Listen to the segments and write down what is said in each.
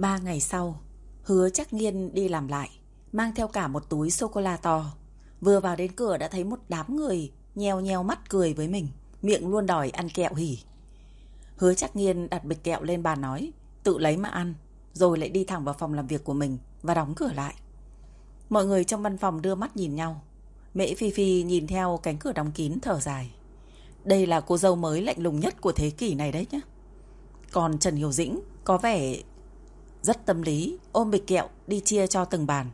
Ba ngày sau, hứa chắc nghiên đi làm lại, mang theo cả một túi sô-cô-la to. Vừa vào đến cửa đã thấy một đám người nheo nheo mắt cười với mình, miệng luôn đòi ăn kẹo hỉ. Hứa chắc nghiên đặt bịch kẹo lên bàn nói, tự lấy mà ăn, rồi lại đi thẳng vào phòng làm việc của mình và đóng cửa lại. Mọi người trong văn phòng đưa mắt nhìn nhau. Mễ Phi Phi nhìn theo cánh cửa đóng kín thở dài. Đây là cô dâu mới lạnh lùng nhất của thế kỷ này đấy nhé. Còn Trần Hiểu Dĩnh có vẻ rất tâm lý, ôm bịch kẹo đi chia cho từng bàn.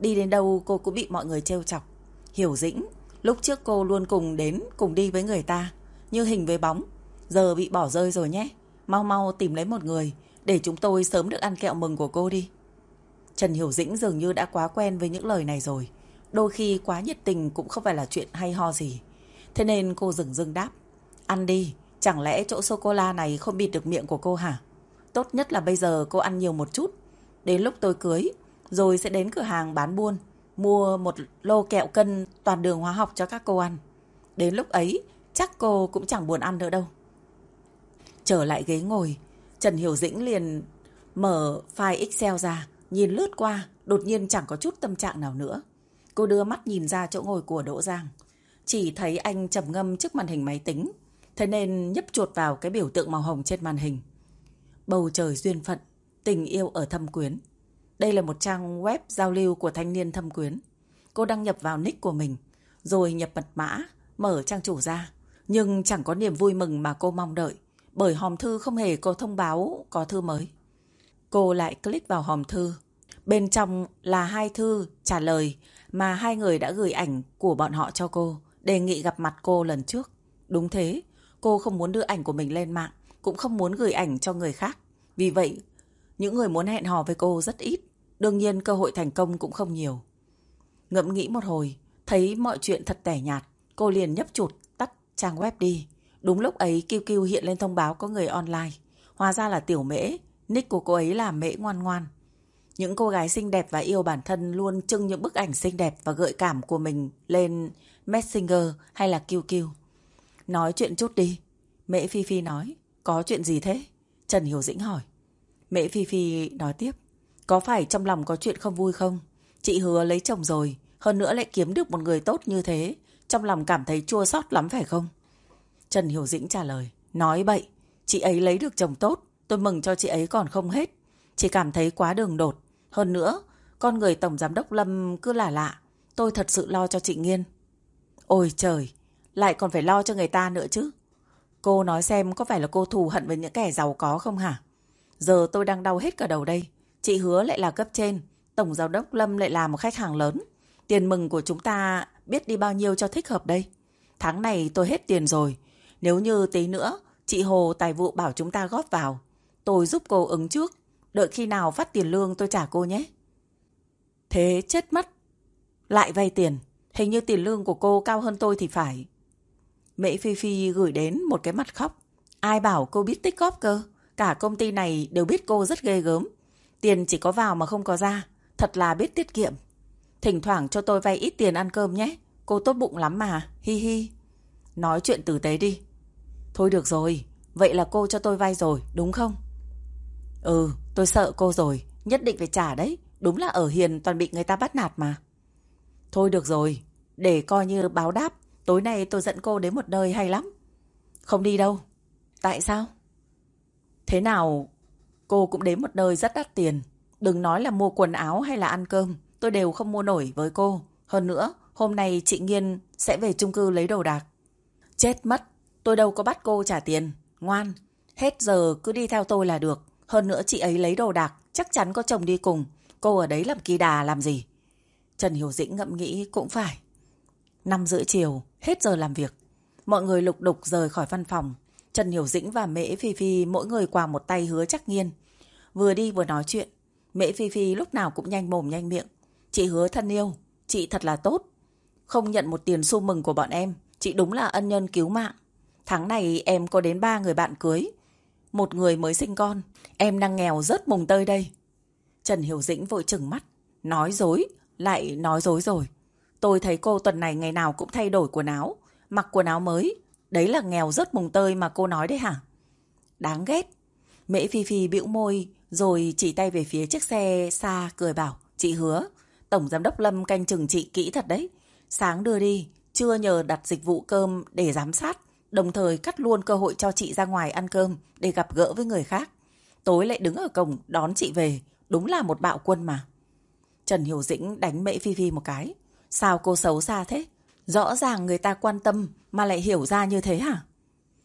Đi đến đâu cô cũng bị mọi người trêu chọc. Hiểu Dĩnh, lúc trước cô luôn cùng đến, cùng đi với người ta, như hình với bóng. Giờ bị bỏ rơi rồi nhé. Mau mau tìm lấy một người, để chúng tôi sớm được ăn kẹo mừng của cô đi. Trần Hiểu Dĩnh dường như đã quá quen với những lời này rồi. Đôi khi quá nhiệt tình cũng không phải là chuyện hay ho gì. Thế nên cô dừng dưng đáp. Ăn đi, chẳng lẽ chỗ sô-cô-la này không bịt được miệng của cô hả? Tốt nhất là bây giờ cô ăn nhiều một chút. Đến lúc tôi cưới, rồi sẽ đến cửa hàng bán buôn, mua một lô kẹo cân toàn đường hóa học cho các cô ăn. Đến lúc ấy, chắc cô cũng chẳng buồn ăn nữa đâu. Trở lại ghế ngồi, Trần Hiểu Dĩnh liền mở file Excel ra, nhìn lướt qua, đột nhiên chẳng có chút tâm trạng nào nữa. Cô đưa mắt nhìn ra chỗ ngồi của Đỗ Giang. Chỉ thấy anh trầm ngâm trước màn hình máy tính, thế nên nhấp chuột vào cái biểu tượng màu hồng trên màn hình. Bầu trời duyên phận, tình yêu ở thâm quyến. Đây là một trang web giao lưu của thanh niên thâm quyến. Cô đăng nhập vào nick của mình, rồi nhập mật mã, mở trang chủ ra. Nhưng chẳng có niềm vui mừng mà cô mong đợi, bởi hòm thư không hề có thông báo có thư mới. Cô lại click vào hòm thư. Bên trong là hai thư trả lời mà hai người đã gửi ảnh của bọn họ cho cô, đề nghị gặp mặt cô lần trước. Đúng thế, cô không muốn đưa ảnh của mình lên mạng, cũng không muốn gửi ảnh cho người khác. Vì vậy, những người muốn hẹn hò với cô rất ít, đương nhiên cơ hội thành công cũng không nhiều. Ngẫm nghĩ một hồi, thấy mọi chuyện thật tẻ nhạt, cô liền nhấp chuột tắt trang web đi. Đúng lúc ấy QQ hiện lên thông báo có người online. Hóa ra là tiểu mễ, nick của cô ấy là mễ ngoan ngoan. Những cô gái xinh đẹp và yêu bản thân luôn trưng những bức ảnh xinh đẹp và gợi cảm của mình lên Messenger hay là QQ. Nói chuyện chút đi. Mễ Phi Phi nói. Có chuyện gì thế? Trần Hiểu Dĩnh hỏi. Mẹ Phi Phi nói tiếp. Có phải trong lòng có chuyện không vui không? Chị hứa lấy chồng rồi. Hơn nữa lại kiếm được một người tốt như thế. Trong lòng cảm thấy chua xót lắm phải không? Trần Hiểu Dĩnh trả lời. Nói bậy. Chị ấy lấy được chồng tốt. Tôi mừng cho chị ấy còn không hết. Chỉ cảm thấy quá đường đột. Hơn nữa, con người Tổng Giám đốc Lâm cứ lạ lạ. Tôi thật sự lo cho chị Nghiên. Ôi trời, lại còn phải lo cho người ta nữa chứ. Cô nói xem có phải là cô thù hận với những kẻ giàu có không hả? Giờ tôi đang đau hết cả đầu đây. Chị hứa lại là cấp trên. Tổng Giám đốc Lâm lại là một khách hàng lớn. Tiền mừng của chúng ta biết đi bao nhiêu cho thích hợp đây. Tháng này tôi hết tiền rồi. Nếu như tí nữa, chị Hồ tài vụ bảo chúng ta góp vào. Tôi giúp cô ứng trước. Đợi khi nào phát tiền lương tôi trả cô nhé. Thế chết mất. Lại vay tiền. Hình như tiền lương của cô cao hơn tôi thì phải. Mễ Phi Phi gửi đến một cái mặt khóc. Ai bảo cô biết tích góp cơ? Cả công ty này đều biết cô rất ghê gớm. Tiền chỉ có vào mà không có ra. Thật là biết tiết kiệm. Thỉnh thoảng cho tôi vay ít tiền ăn cơm nhé. Cô tốt bụng lắm mà. Hi hi. Nói chuyện tử tế đi. Thôi được rồi. Vậy là cô cho tôi vay rồi, đúng không? Ừ, tôi sợ cô rồi. Nhất định phải trả đấy. Đúng là ở hiền toàn bị người ta bắt nạt mà. Thôi được rồi. Để coi như báo đáp. Tối nay tôi dẫn cô đến một nơi hay lắm. Không đi đâu. Tại sao? Thế nào cô cũng đến một nơi rất đắt tiền. Đừng nói là mua quần áo hay là ăn cơm. Tôi đều không mua nổi với cô. Hơn nữa, hôm nay chị Nghiên sẽ về chung cư lấy đồ đạc. Chết mất. Tôi đâu có bắt cô trả tiền. Ngoan. Hết giờ cứ đi theo tôi là được. Hơn nữa chị ấy lấy đồ đạc. Chắc chắn có chồng đi cùng. Cô ở đấy làm kỳ đà làm gì? Trần Hiểu Dĩnh ngẫm nghĩ cũng phải. Năm rưỡi chiều, hết giờ làm việc. Mọi người lục đục rời khỏi văn phòng. Trần Hiểu Dĩnh và Mễ Phi Phi mỗi người quàng một tay hứa chắc nghiên. Vừa đi vừa nói chuyện. Mễ Phi Phi lúc nào cũng nhanh mồm nhanh miệng. Chị hứa thân yêu, chị thật là tốt. Không nhận một tiền xu mừng của bọn em. Chị đúng là ân nhân cứu mạng. Tháng này em có đến ba người bạn cưới. Một người mới sinh con. Em đang nghèo rớt mùng tơi đây. Trần Hiểu Dĩnh vội chừng mắt. Nói dối, lại nói dối rồi. Tôi thấy cô tuần này ngày nào cũng thay đổi quần áo, mặc quần áo mới. Đấy là nghèo rất mùng tơi mà cô nói đấy hả? Đáng ghét. Mễ Phi Phi bĩu môi, Rồi chỉ tay về phía chiếc xe xa cười bảo, chị hứa, Tổng Giám đốc Lâm canh chừng chị kỹ thật đấy. Sáng đưa đi, trưa nhờ đặt dịch vụ cơm để giám sát, đồng thời cắt luôn cơ hội cho chị ra ngoài ăn cơm để gặp gỡ với người khác. Tối lại đứng ở cổng đón chị về, đúng là một bạo quân mà. Trần Hiểu Dĩnh đánh Mễ Phi Phi một cái. Sao cô xấu xa thế? Rõ ràng người ta quan tâm mà lại hiểu ra như thế hả?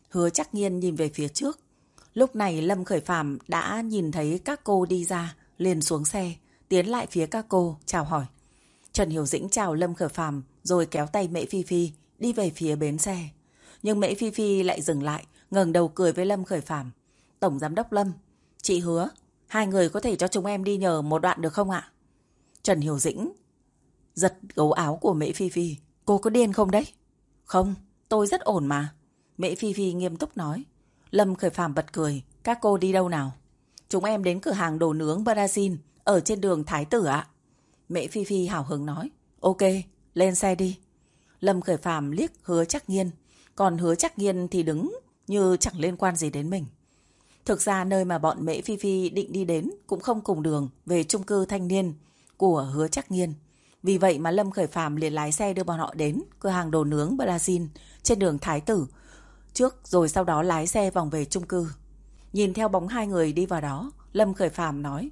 Hứa chắc nhiên nhìn về phía trước. Lúc này Lâm Khởi Phạm đã nhìn thấy các cô đi ra, liền xuống xe, tiến lại phía các cô, chào hỏi. Trần Hiểu Dĩnh chào Lâm Khởi Phạm rồi kéo tay Mễ Phi Phi đi về phía bến xe. Nhưng Mễ Phi Phi lại dừng lại, ngẩng đầu cười với Lâm Khởi Phạm. Tổng Giám đốc Lâm, chị hứa, hai người có thể cho chúng em đi nhờ một đoạn được không ạ? Trần Hiểu Dĩnh giật gấu áo của Mễ Phi Phi. Cô có điên không đấy? Không, tôi rất ổn mà. Mễ Phi Phi nghiêm túc nói. Lâm Khởi Phạm bật cười. Các cô đi đâu nào? Chúng em đến cửa hàng đồ nướng Brazil ở trên đường Thái Tử ạ. Mễ Phi Phi hào hứng nói. Ok, lên xe đi. Lâm Khởi Phạm liếc hứa chắc nghiên. Còn hứa chắc nghiên thì đứng như chẳng liên quan gì đến mình. Thực ra nơi mà bọn Mễ Phi Phi định đi đến cũng không cùng đường về chung cư thanh niên của hứa chắc nghiên. Vì vậy mà Lâm Khởi Phạm liền lái xe đưa bọn họ đến cửa hàng đồ nướng Brazil trên đường Thái Tử. Trước rồi sau đó lái xe vòng về chung cư. Nhìn theo bóng hai người đi vào đó, Lâm Khởi Phạm nói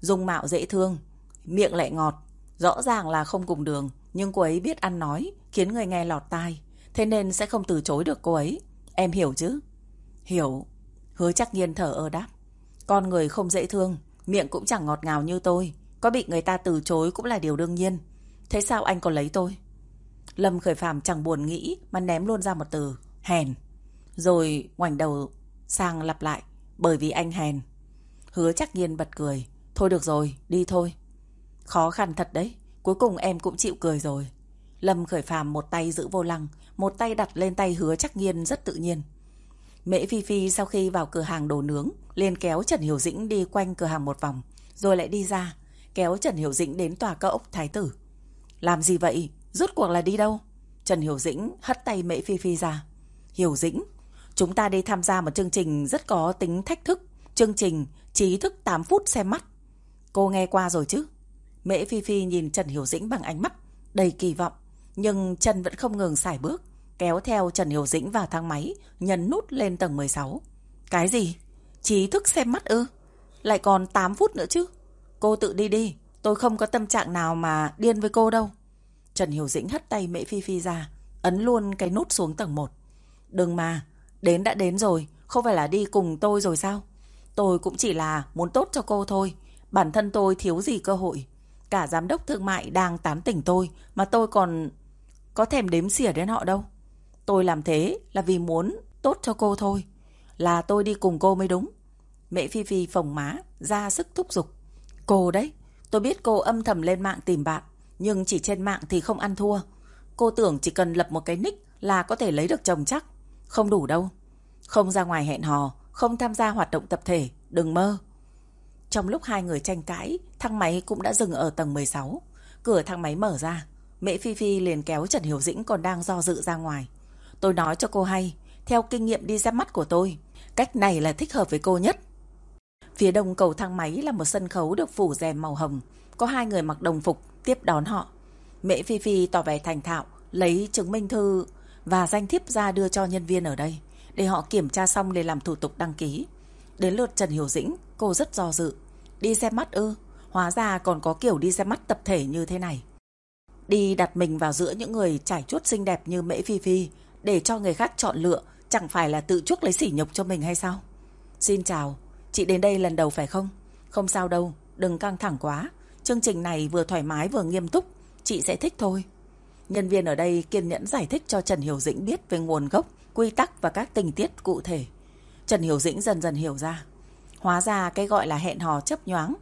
Dung mạo dễ thương, miệng lại ngọt. Rõ ràng là không cùng đường, nhưng cô ấy biết ăn nói, khiến người nghe lọt tai. Thế nên sẽ không từ chối được cô ấy. Em hiểu chứ? Hiểu. Hứa chắc nhiên thở ơ đáp. Con người không dễ thương, miệng cũng chẳng ngọt ngào như tôi. Có bị người ta từ chối cũng là điều đương nhiên. Thế sao anh còn lấy tôi? Lâm khởi phàm chẳng buồn nghĩ mà ném luôn ra một từ. Hèn. Rồi ngoảnh đầu sang lặp lại. Bởi vì anh hèn. Hứa chắc nhiên bật cười. Thôi được rồi, đi thôi. Khó khăn thật đấy. Cuối cùng em cũng chịu cười rồi. Lâm khởi phàm một tay giữ vô lăng, một tay đặt lên tay hứa chắc nhiên rất tự nhiên. Mễ Phi Phi sau khi vào cửa hàng đồ nướng, liền kéo Trần Hiểu Dĩnh đi quanh cửa hàng một vòng, rồi lại đi ra, kéo Trần Hiểu Dĩnh đến tòa cao ốc Thái Tử. Làm gì vậy? Rốt cuộc là đi đâu? Trần Hiểu Dĩnh hất tay Mễ Phi Phi ra. Hiểu Dĩnh, chúng ta đi tham gia một chương trình rất có tính thách thức. Chương trình trí thức 8 phút xem mắt. Cô nghe qua rồi chứ? Mễ Phi Phi nhìn Trần Hiểu Dĩnh bằng ánh mắt đầy kỳ vọng. Nhưng Trần vẫn không ngừng xài bước. Kéo theo Trần Hiểu Dĩnh vào thang máy, nhấn nút lên tầng 16. Cái gì? Trí thức xem mắt ư? Lại còn 8 phút nữa chứ? Cô tự đi đi, tôi không có tâm trạng nào mà điên với cô đâu. Trần Hiểu Dĩnh hất tay Mễ Phi Phi ra, ấn luôn cái nút xuống tầng 1. Đừng mà, đến đã đến rồi, không phải là đi cùng tôi rồi sao? Tôi cũng chỉ là muốn tốt cho cô thôi, bản thân tôi thiếu gì cơ hội. Cả giám đốc thương mại đang tán tỉnh tôi mà tôi còn có thèm đếm xỉa đến họ đâu. Tôi làm thế là vì muốn tốt cho cô thôi. Là tôi đi cùng cô mới đúng. Mẹ Phi Phi phồng má, ra sức thúc giục. Cô đấy, tôi biết cô âm thầm lên mạng tìm bạn, nhưng chỉ trên mạng thì không ăn thua. Cô tưởng chỉ cần lập một cái nick là có thể lấy được chồng chắc. Không đủ đâu. Không ra ngoài hẹn hò, không tham gia hoạt động tập thể, đừng mơ. Trong lúc hai người tranh cãi, thang máy cũng đã dừng ở tầng 16. Cửa thang máy mở ra, Mẹ Phi Phi liền kéo Trần Hiểu Dĩnh còn đang do dự ra ngoài. Tôi nói cho cô hay, theo kinh nghiệm đi xem mắt của tôi, cách này là thích hợp với cô nhất. Phía đông cầu thang máy là một sân khấu được phủ rèm màu hồng. Có hai người mặc đồng phục tiếp đón họ. Mẹ Phi Phi tỏ vẻ thành thạo, lấy chứng minh thư và danh thiếp ra đưa cho nhân viên ở đây. Để họ kiểm tra xong để làm thủ tục đăng ký. Đến lượt Trần Hiểu Dĩnh, cô rất do dự. Đi xem mắt ư, hóa ra còn có kiểu đi xem mắt tập thể như thế này. Đi đặt mình vào giữa những người trải chuốt xinh đẹp như Mễ Phi Phi để cho người khác chọn lựa chẳng phải là tự chuốc lấy sỉ nhục cho mình hay sao? Xin chào, Chị đến đây lần đầu phải không? Không sao đâu, đừng căng thẳng quá. Chương trình này vừa thoải mái vừa nghiêm túc, chị sẽ thích thôi. Nhân viên ở đây kiên nhẫn giải thích cho Trần Hiểu Dĩnh biết về nguồn gốc, quy tắc và các tình tiết cụ thể. Trần Hiểu Dĩnh dần dần hiểu ra. Hóa ra cái gọi là hẹn hò chấp nhoáng,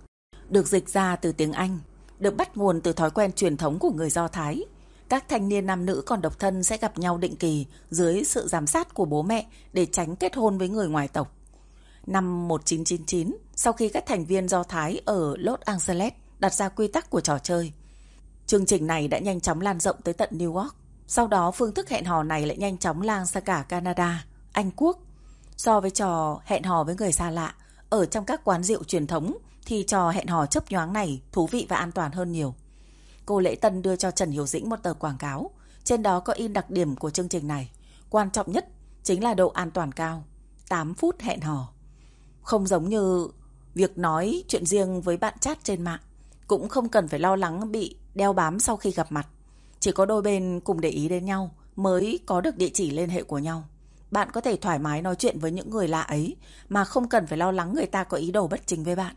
được dịch ra từ tiếng Anh, được bắt nguồn từ thói quen truyền thống của người Do Thái. Các thanh niên nam nữ còn độc thân sẽ gặp nhau định kỳ dưới sự giám sát của bố mẹ để tránh kết hôn với người ngoài tộc. Năm 1999, sau khi các thành viên Do Thái ở Los Angeles đặt ra quy tắc của trò chơi, chương trình này đã nhanh chóng lan rộng tới tận New York. Sau đó phương thức hẹn hò này lại nhanh chóng lan sang cả Canada, Anh Quốc. So với trò hẹn hò với người xa lạ, Ở trong các quán rượu truyền thống thì trò hẹn hò chấp nhoáng này thú vị và an toàn hơn nhiều. Cô Lễ Tân đưa cho Trần Hiểu Dĩnh một tờ quảng cáo. Trên đó có in đặc điểm của chương trình này. Quan trọng nhất chính là độ an toàn cao. 8 phút hẹn hò. Không giống như việc nói chuyện riêng với bạn chat trên mạng. Cũng không cần phải lo lắng bị đeo bám sau khi gặp mặt. Chỉ có đôi bên cùng để ý đến nhau mới có được địa chỉ liên hệ của nhau. Bạn có thể thoải mái nói chuyện với những người lạ ấy mà không cần phải lo lắng người ta có ý đồ bất chính với bạn.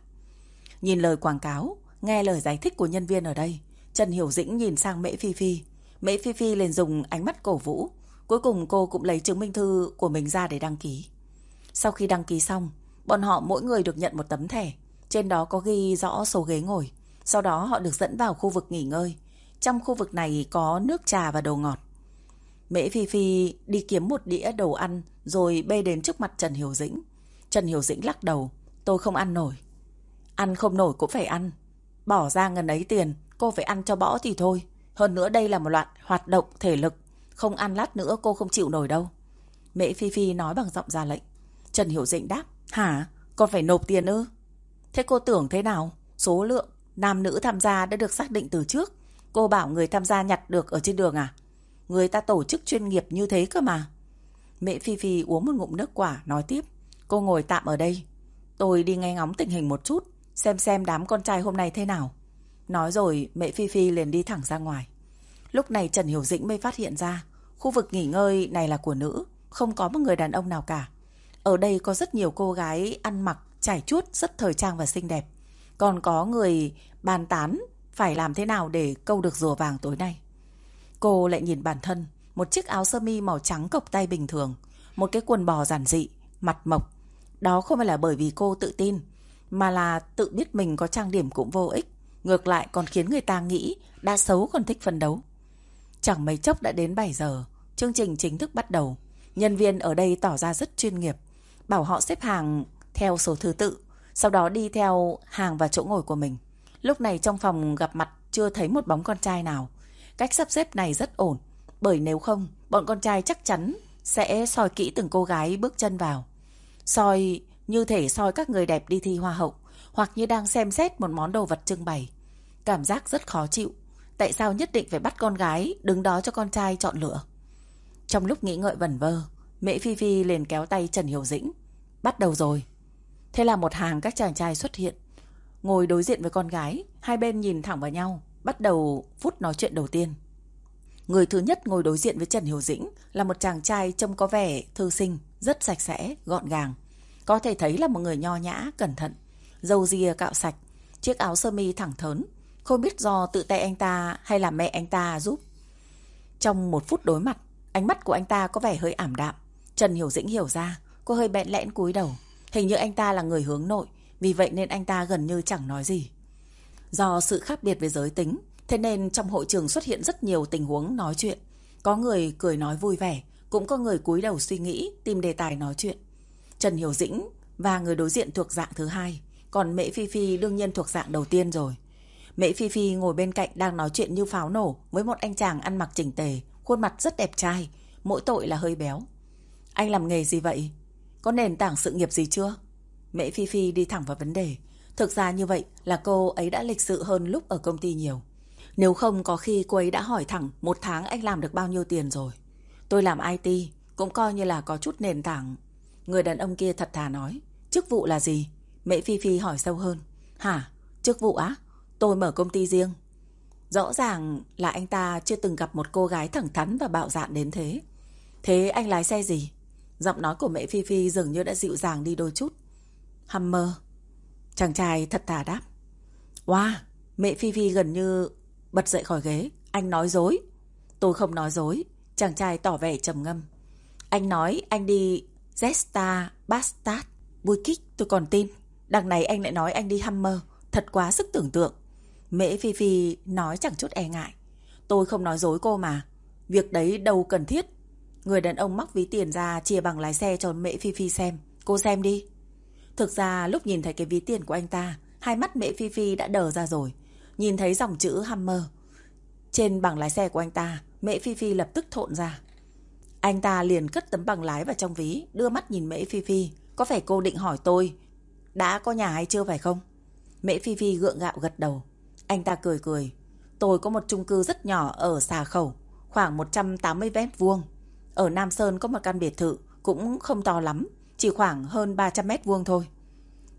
Nhìn lời quảng cáo, nghe lời giải thích của nhân viên ở đây, Trần Hiểu Dĩnh nhìn sang Mễ Phi Phi. Mễ Phi Phi liền dùng ánh mắt cổ vũ. Cuối cùng cô cũng lấy chứng minh thư của mình ra để đăng ký. Sau khi đăng ký xong, bọn họ mỗi người được nhận một tấm thẻ. Trên đó có ghi rõ số ghế ngồi. Sau đó họ được dẫn vào khu vực nghỉ ngơi. Trong khu vực này có nước trà và đồ ngọt. Mễ Phi Phi đi kiếm một đĩa đồ ăn rồi bê đến trước mặt Trần Hiểu Dĩnh. Trần Hiểu Dĩnh lắc đầu. Tôi không ăn nổi. Ăn không nổi cũng phải ăn. Bỏ ra ngần ấy tiền, cô phải ăn cho bỏ thì thôi. Hơn nữa đây là một loạt hoạt động thể lực. Không ăn lát nữa cô không chịu nổi đâu. Mễ Phi Phi nói bằng giọng ra lệnh. Trần Hiểu Dĩnh đáp. Hả? Còn phải nộp tiền ư? Thế cô tưởng thế nào? Số lượng nam nữ tham gia đã được xác định từ trước. Cô bảo người tham gia nhặt được ở trên đường à? Người ta tổ chức chuyên nghiệp như thế cơ mà. Mẹ Phi Phi uống một ngụm nước quả, nói tiếp. Cô ngồi tạm ở đây. Tôi đi nghe ngóng tình hình một chút, xem xem đám con trai hôm nay thế nào. Nói rồi, mẹ Phi Phi liền đi thẳng ra ngoài. Lúc này Trần Hiểu Dĩnh mới phát hiện ra, khu vực nghỉ ngơi này là của nữ, không có một người đàn ông nào cả. Ở đây có rất nhiều cô gái ăn mặc, trải chuốt, rất thời trang và xinh đẹp. Còn có người bàn tán phải làm thế nào để câu được rùa vàng tối nay. Cô lại nhìn bản thân, một chiếc áo sơ mi màu trắng cộc tay bình thường, một cái quần bò giản dị, mặt mộc. Đó không phải là bởi vì cô tự tin, mà là tự biết mình có trang điểm cũng vô ích. Ngược lại còn khiến người ta nghĩ đã xấu còn thích phấn đấu. Chẳng mấy chốc đã đến 7 giờ, chương trình chính thức bắt đầu. Nhân viên ở đây tỏ ra rất chuyên nghiệp, bảo họ xếp hàng theo số thứ tự, sau đó đi theo hàng và chỗ ngồi của mình. Lúc này trong phòng gặp mặt chưa thấy một bóng con trai nào. Cách sắp xếp này rất ổn, bởi nếu không, bọn con trai chắc chắn sẽ soi kỹ từng cô gái bước chân vào. Soi như thể soi các người đẹp đi thi hoa hậu, hoặc như đang xem xét một món đồ vật trưng bày. Cảm giác rất khó chịu. Tại sao nhất định phải bắt con gái đứng đó cho con trai chọn lựa? Trong lúc nghĩ ngợi vẩn vơ, Mễ Phi Phi liền kéo tay Trần Hiểu Dĩnh. Bắt đầu rồi. Thế là một hàng các chàng trai xuất hiện. Ngồi đối diện với con gái, hai bên nhìn thẳng vào nhau, bắt đầu phút nói chuyện đầu tiên. Người thứ nhất ngồi đối diện với Trần Hiểu Dĩnh là một chàng trai trông có vẻ thư sinh, rất sạch sẽ, gọn gàng. Có thể thấy là một người nho nhã, cẩn thận, dâu ria cạo sạch, chiếc áo sơ mi thẳng thớn, không biết do tự tay anh ta hay là mẹ anh ta giúp. Trong một phút đối mặt, ánh mắt của anh ta có vẻ hơi ảm đạm. Trần Hiểu Dĩnh hiểu ra, cô hơi bẹn lẽn cúi đầu. Hình như anh ta là người hướng nội, vì vậy nên anh ta gần như chẳng nói gì. Do sự khác biệt về giới tính, thế nên trong hội trường xuất hiện rất nhiều tình huống nói chuyện. Có người cười nói vui vẻ, cũng có người cúi đầu suy nghĩ, tìm đề tài nói chuyện. Trần Hiểu Dĩnh và người đối diện thuộc dạng thứ hai, còn Mễ Phi Phi đương nhiên thuộc dạng đầu tiên rồi. Mễ Phi Phi ngồi bên cạnh đang nói chuyện như pháo nổ với một anh chàng ăn mặc chỉnh tề, khuôn mặt rất đẹp trai, mỗi tội là hơi béo. Anh làm nghề gì vậy? Có nền tảng sự nghiệp gì chưa? Mễ Phi Phi đi thẳng vào vấn đề. Thực ra như vậy là cô ấy đã lịch sự hơn lúc ở công ty nhiều. Nếu không có khi cô ấy đã hỏi thẳng một tháng anh làm được bao nhiêu tiền rồi. Tôi làm IT, cũng coi như là có chút nền tảng. Người đàn ông kia thật thà nói. Chức vụ là gì? Mễ Phi Phi hỏi sâu hơn. Hả? Chức vụ á? Tôi mở công ty riêng. Rõ ràng là anh ta chưa từng gặp một cô gái thẳng thắn và bạo dạn đến thế. Thế anh lái xe gì? Giọng nói của mẹ Phi Phi dường như đã dịu dàng đi đôi chút. hammer Chàng trai thật thà đáp. Wow, mẹ Phi Phi gần như bật dậy khỏi ghế. Anh nói dối. Tôi không nói dối. Chàng trai tỏ vẻ trầm ngâm. Anh nói anh đi Zesta Bastard. Vui kích tôi còn tin. Đằng này anh lại nói anh đi hammer Thật quá sức tưởng tượng. Mễ Phi Phi nói chẳng chút e ngại. Tôi không nói dối cô mà. Việc đấy đâu cần thiết. Người đàn ông móc ví tiền ra chia bằng lái xe cho mẹ Phi Phi xem. Cô xem đi. Thực ra lúc nhìn thấy cái ví tiền của anh ta, hai mắt mẹ Phi Phi đã đờ ra rồi. Nhìn thấy dòng chữ Hammer. Trên bằng lái xe của anh ta, mẹ Phi Phi lập tức thộn ra. Anh ta liền cất tấm bằng lái vào trong ví, đưa mắt nhìn mẹ Phi Phi. Có phải cô định hỏi tôi đã có nhà hay chưa phải không? mẹ Phi Phi gượng gạo gật đầu. Anh ta cười cười. Tôi có một chung cư rất nhỏ ở xà khẩu, khoảng 180 mét vuông. Ở Nam Sơn có một căn biệt thự, cũng không to lắm, chỉ khoảng hơn 300 mét vuông thôi.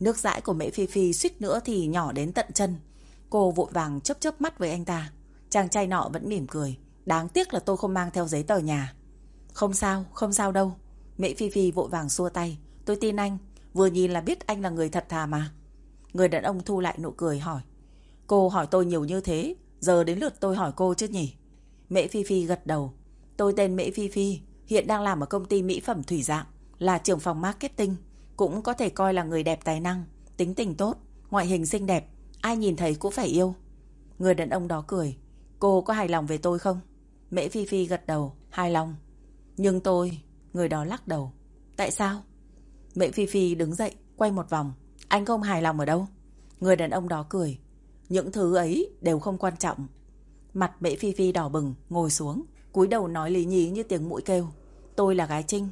Nước dãi của Mễ Phi Phi suýt nữa thì nhỏ đến tận chân. Cô vội vàng chớp chớp mắt với anh ta. Chàng trai nọ vẫn mỉm cười. Đáng tiếc là tôi không mang theo giấy tờ nhà. Không sao, không sao đâu. Mễ Phi Phi vội vàng xua tay. Tôi tin anh, vừa nhìn là biết anh là người thật thà mà. Người đàn ông thu lại nụ cười hỏi. Cô hỏi tôi nhiều như thế, giờ đến lượt tôi hỏi cô chứ nhỉ? Mễ Phi Phi gật đầu. Tôi tên Mễ Phi Phi, hiện đang làm ở công ty mỹ phẩm thủy dạng, là trưởng phòng marketing, cũng có thể coi là người đẹp tài năng, tính tình tốt, ngoại hình xinh đẹp, ai nhìn thấy cũng phải yêu. Người đàn ông đó cười. Cô có hài lòng về tôi không? Mễ Phi Phi gật đầu, hài lòng. Nhưng tôi... Người đó lắc đầu. Tại sao? Mễ Phi Phi đứng dậy, quay một vòng. Anh không hài lòng ở đâu? Người đàn ông đó cười. Những thứ ấy đều không quan trọng. Mặt Mễ Phi Phi đỏ bừng, ngồi xuống, cúi đầu nói lý nhí như tiếng mũi kêu. Tôi là gái Trinh.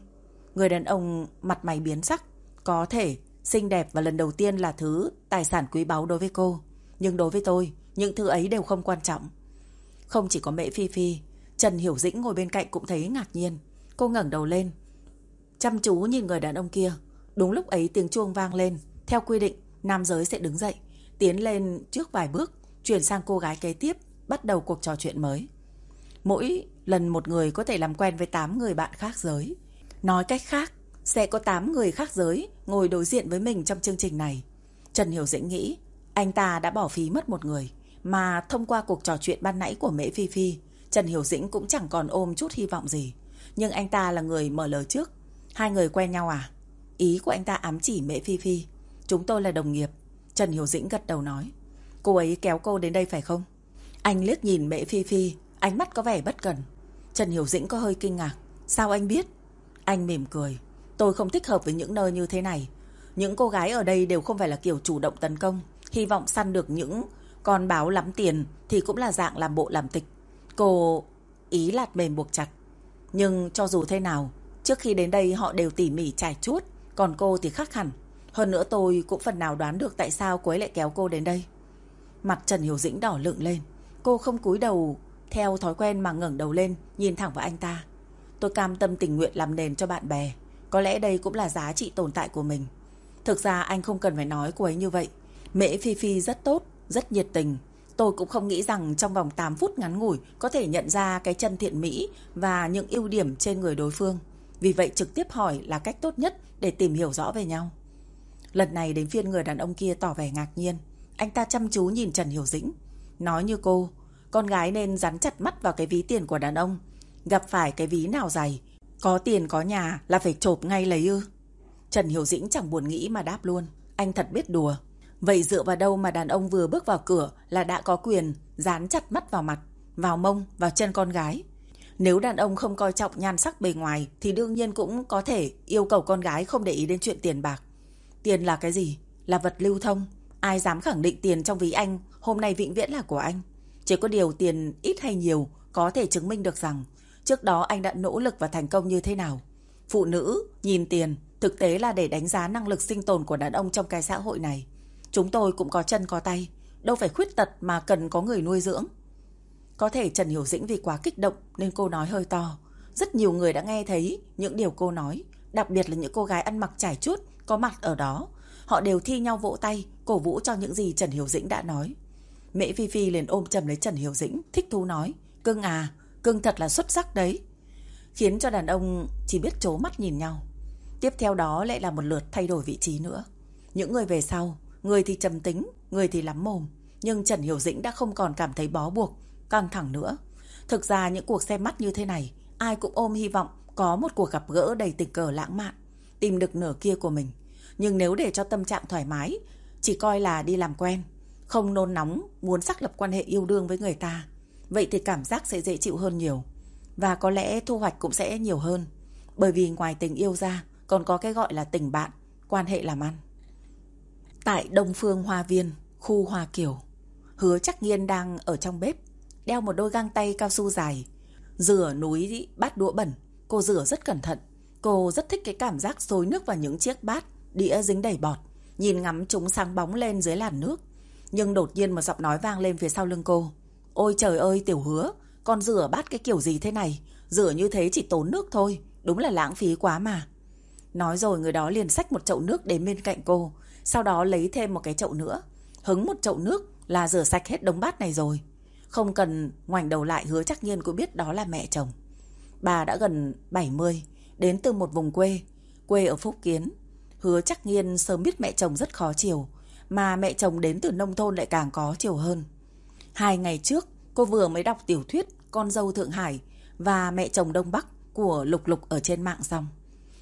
Người đàn ông mặt mày biến sắc. Có thể, xinh đẹp và lần đầu tiên là thứ tài sản quý báu đối với cô. Nhưng đối với tôi, những thứ ấy đều không quan trọng. Không chỉ có Mễ Phi Phi, Trần Hiểu Dĩnh ngồi bên cạnh cũng thấy ngạc nhiên. Cô ngẩng đầu lên, chăm chú nhìn người đàn ông kia. Đúng lúc ấy tiếng chuông vang lên. Theo quy định, nam giới sẽ đứng dậy, tiến lên trước vài bước, chuyển sang cô gái kế tiếp, bắt đầu cuộc trò chuyện mới. Mỗi lần một người có thể làm quen với 8 người bạn khác giới. Nói cách khác, sẽ có 8 người khác giới ngồi đối diện với mình trong chương trình này. Trần Hiểu Dĩnh nghĩ, anh ta đã bỏ phí mất một người, mà thông qua cuộc trò chuyện ban nãy của Mễ Phi Phi, Trần Hiểu Dĩnh cũng chẳng còn ôm chút hy vọng gì. Nhưng anh ta là người mở lời trước. Hai người quen nhau à? Ý của anh ta ám chỉ Mễ Phi Phi. Chúng tôi là đồng nghiệp. Trần Hiểu Dĩnh gật đầu nói. Cô ấy kéo cô đến đây phải không? Anh liếc nhìn Mễ Phi Phi, ánh mắt có vẻ bất cần. Trần Hiểu Dĩnh có hơi kinh ngạc. Sao anh biết? Anh mỉm cười. Tôi không thích hợp với những nơi như thế này. Những cô gái ở đây đều không phải là kiểu chủ động tấn công. Hy vọng săn được những con báo lắm tiền thì cũng là dạng làm bộ làm tịch. Cô ý lạt mềm buộc chặt. Nhưng cho dù thế nào, trước khi đến đây họ đều tỉ mỉ trải chuốt, còn cô thì khác hẳn. Hơn nữa tôi cũng phần nào đoán được tại sao cô ấy lại kéo cô đến đây. Mặt Trần Hiểu Dĩnh đỏ lượng lên. Cô không cúi đầu theo thói quen mà ngẩng đầu lên, nhìn thẳng vào anh ta. Tôi cam tâm tình nguyện làm nền cho bạn bè. Có lẽ đây cũng là giá trị tồn tại của mình. Thực ra anh không cần phải nói cô ấy như vậy. Mễ Phi Phi rất tốt, rất nhiệt tình. Tôi cũng không nghĩ rằng trong vòng 8 phút ngắn ngủi có thể nhận ra cái chân thiện mỹ và những ưu điểm trên người đối phương. Vì vậy trực tiếp hỏi là cách tốt nhất để tìm hiểu rõ về nhau. Lần này đến phiên người đàn ông kia tỏ vẻ ngạc nhiên. Anh ta chăm chú nhìn Trần Hiểu Dĩnh. Nói như cô, con gái nên rắn chặt mắt vào cái ví tiền của đàn ông. Gặp phải cái ví nào dày, có tiền có nhà là phải chộp ngay lấy ư. Trần Hiểu Dĩnh chẳng buồn nghĩ mà đáp luôn. Anh thật biết đùa. Vậy dựa vào đâu mà đàn ông vừa bước vào cửa là đã có quyền dán chặt mắt vào mặt, vào mông, vào chân con gái? Nếu đàn ông không coi trọng nhan sắc bề ngoài thì đương nhiên cũng có thể yêu cầu con gái không để ý đến chuyện tiền bạc. Tiền là cái gì? Là vật lưu thông. Ai dám khẳng định tiền trong ví anh hôm nay vĩnh viễn là của anh? Chỉ có điều tiền ít hay nhiều có thể chứng minh được rằng trước đó anh đã nỗ lực và thành công như thế nào. Phụ nữ nhìn tiền thực tế là để đánh giá năng lực sinh tồn của đàn ông trong cái xã hội này. Chúng tôi cũng có chân có tay, đâu phải khuyết tật mà cần có người nuôi dưỡng. Có thể Trần Hiểu Dĩnh vì quá kích động nên cô nói hơi to. Rất nhiều người đã nghe thấy những điều cô nói, đặc biệt là những cô gái ăn mặc trải chuốt có mặt ở đó. Họ đều thi nhau vỗ tay, cổ vũ cho những gì Trần Hiểu Dĩnh đã nói. Mễ Phi Phi liền ôm chầm lấy Trần Hiểu Dĩnh, thích thú nói. Cưng à, cưng thật là xuất sắc đấy. Khiến cho đàn ông chỉ biết chố mắt nhìn nhau. Tiếp theo đó lại là một lượt thay đổi vị trí nữa. Những người về sau, người thì trầm tính, người thì lắm mồm. Nhưng Trần Hiểu Dĩnh đã không còn cảm thấy bó buộc, căng thẳng nữa. Thực ra những cuộc xem mắt như thế này, ai cũng ôm hy vọng có một cuộc gặp gỡ đầy tình cờ lãng mạn, tìm được nửa kia của mình. Nhưng nếu để cho tâm trạng thoải mái, chỉ coi là đi làm quen, không nôn nóng muốn xác lập quan hệ yêu đương với người ta, vậy thì cảm giác sẽ dễ chịu hơn nhiều. Và có lẽ thu hoạch cũng sẽ nhiều hơn, bởi vì ngoài tình yêu ra còn có cái gọi là tình bạn, quan hệ làm ăn. Tại Đông Phương Hoa Viên, khu Hoa Kiều, hứa chắc nghiên đang ở trong bếp, đeo một đôi găng tay cao su dài, rửa núi bát đũa bẩn. Cô rửa rất cẩn thận. Cô rất thích cái cảm giác xối nước vào những chiếc bát, đĩa dính đầy bọt. nhìn ngắm chúng sáng bóng lên dưới làn nước. Nhưng đột nhiên một giọng nói vang lên phía sau lưng cô. Ôi trời ơi tiểu hứa, con rửa bát cái kiểu gì thế này? Rửa như thế chỉ tốn nước thôi, đúng là lãng phí quá mà. Nói rồi người đó liền xách một chậu nước đến bên cạnh cô, sau đó lấy thêm một cái chậu nữa. Hứng một chậu nước là rửa sạch hết đống bát này rồi. Không cần ngoảnh đầu lại hứa chắc nhiên cũng biết đó là mẹ chồng. Bà đã gần 70, đến từ một vùng quê, quê ở Phúc Kiến. Hứa chắc nhiên sớm biết mẹ chồng rất khó chiều, mà mẹ chồng đến từ nông thôn lại càng có chiều hơn. Hai ngày trước, cô vừa mới đọc tiểu thuyết Con dâu Thượng Hải và mẹ chồng Đông Bắc của Lục Lục ở trên mạng xong.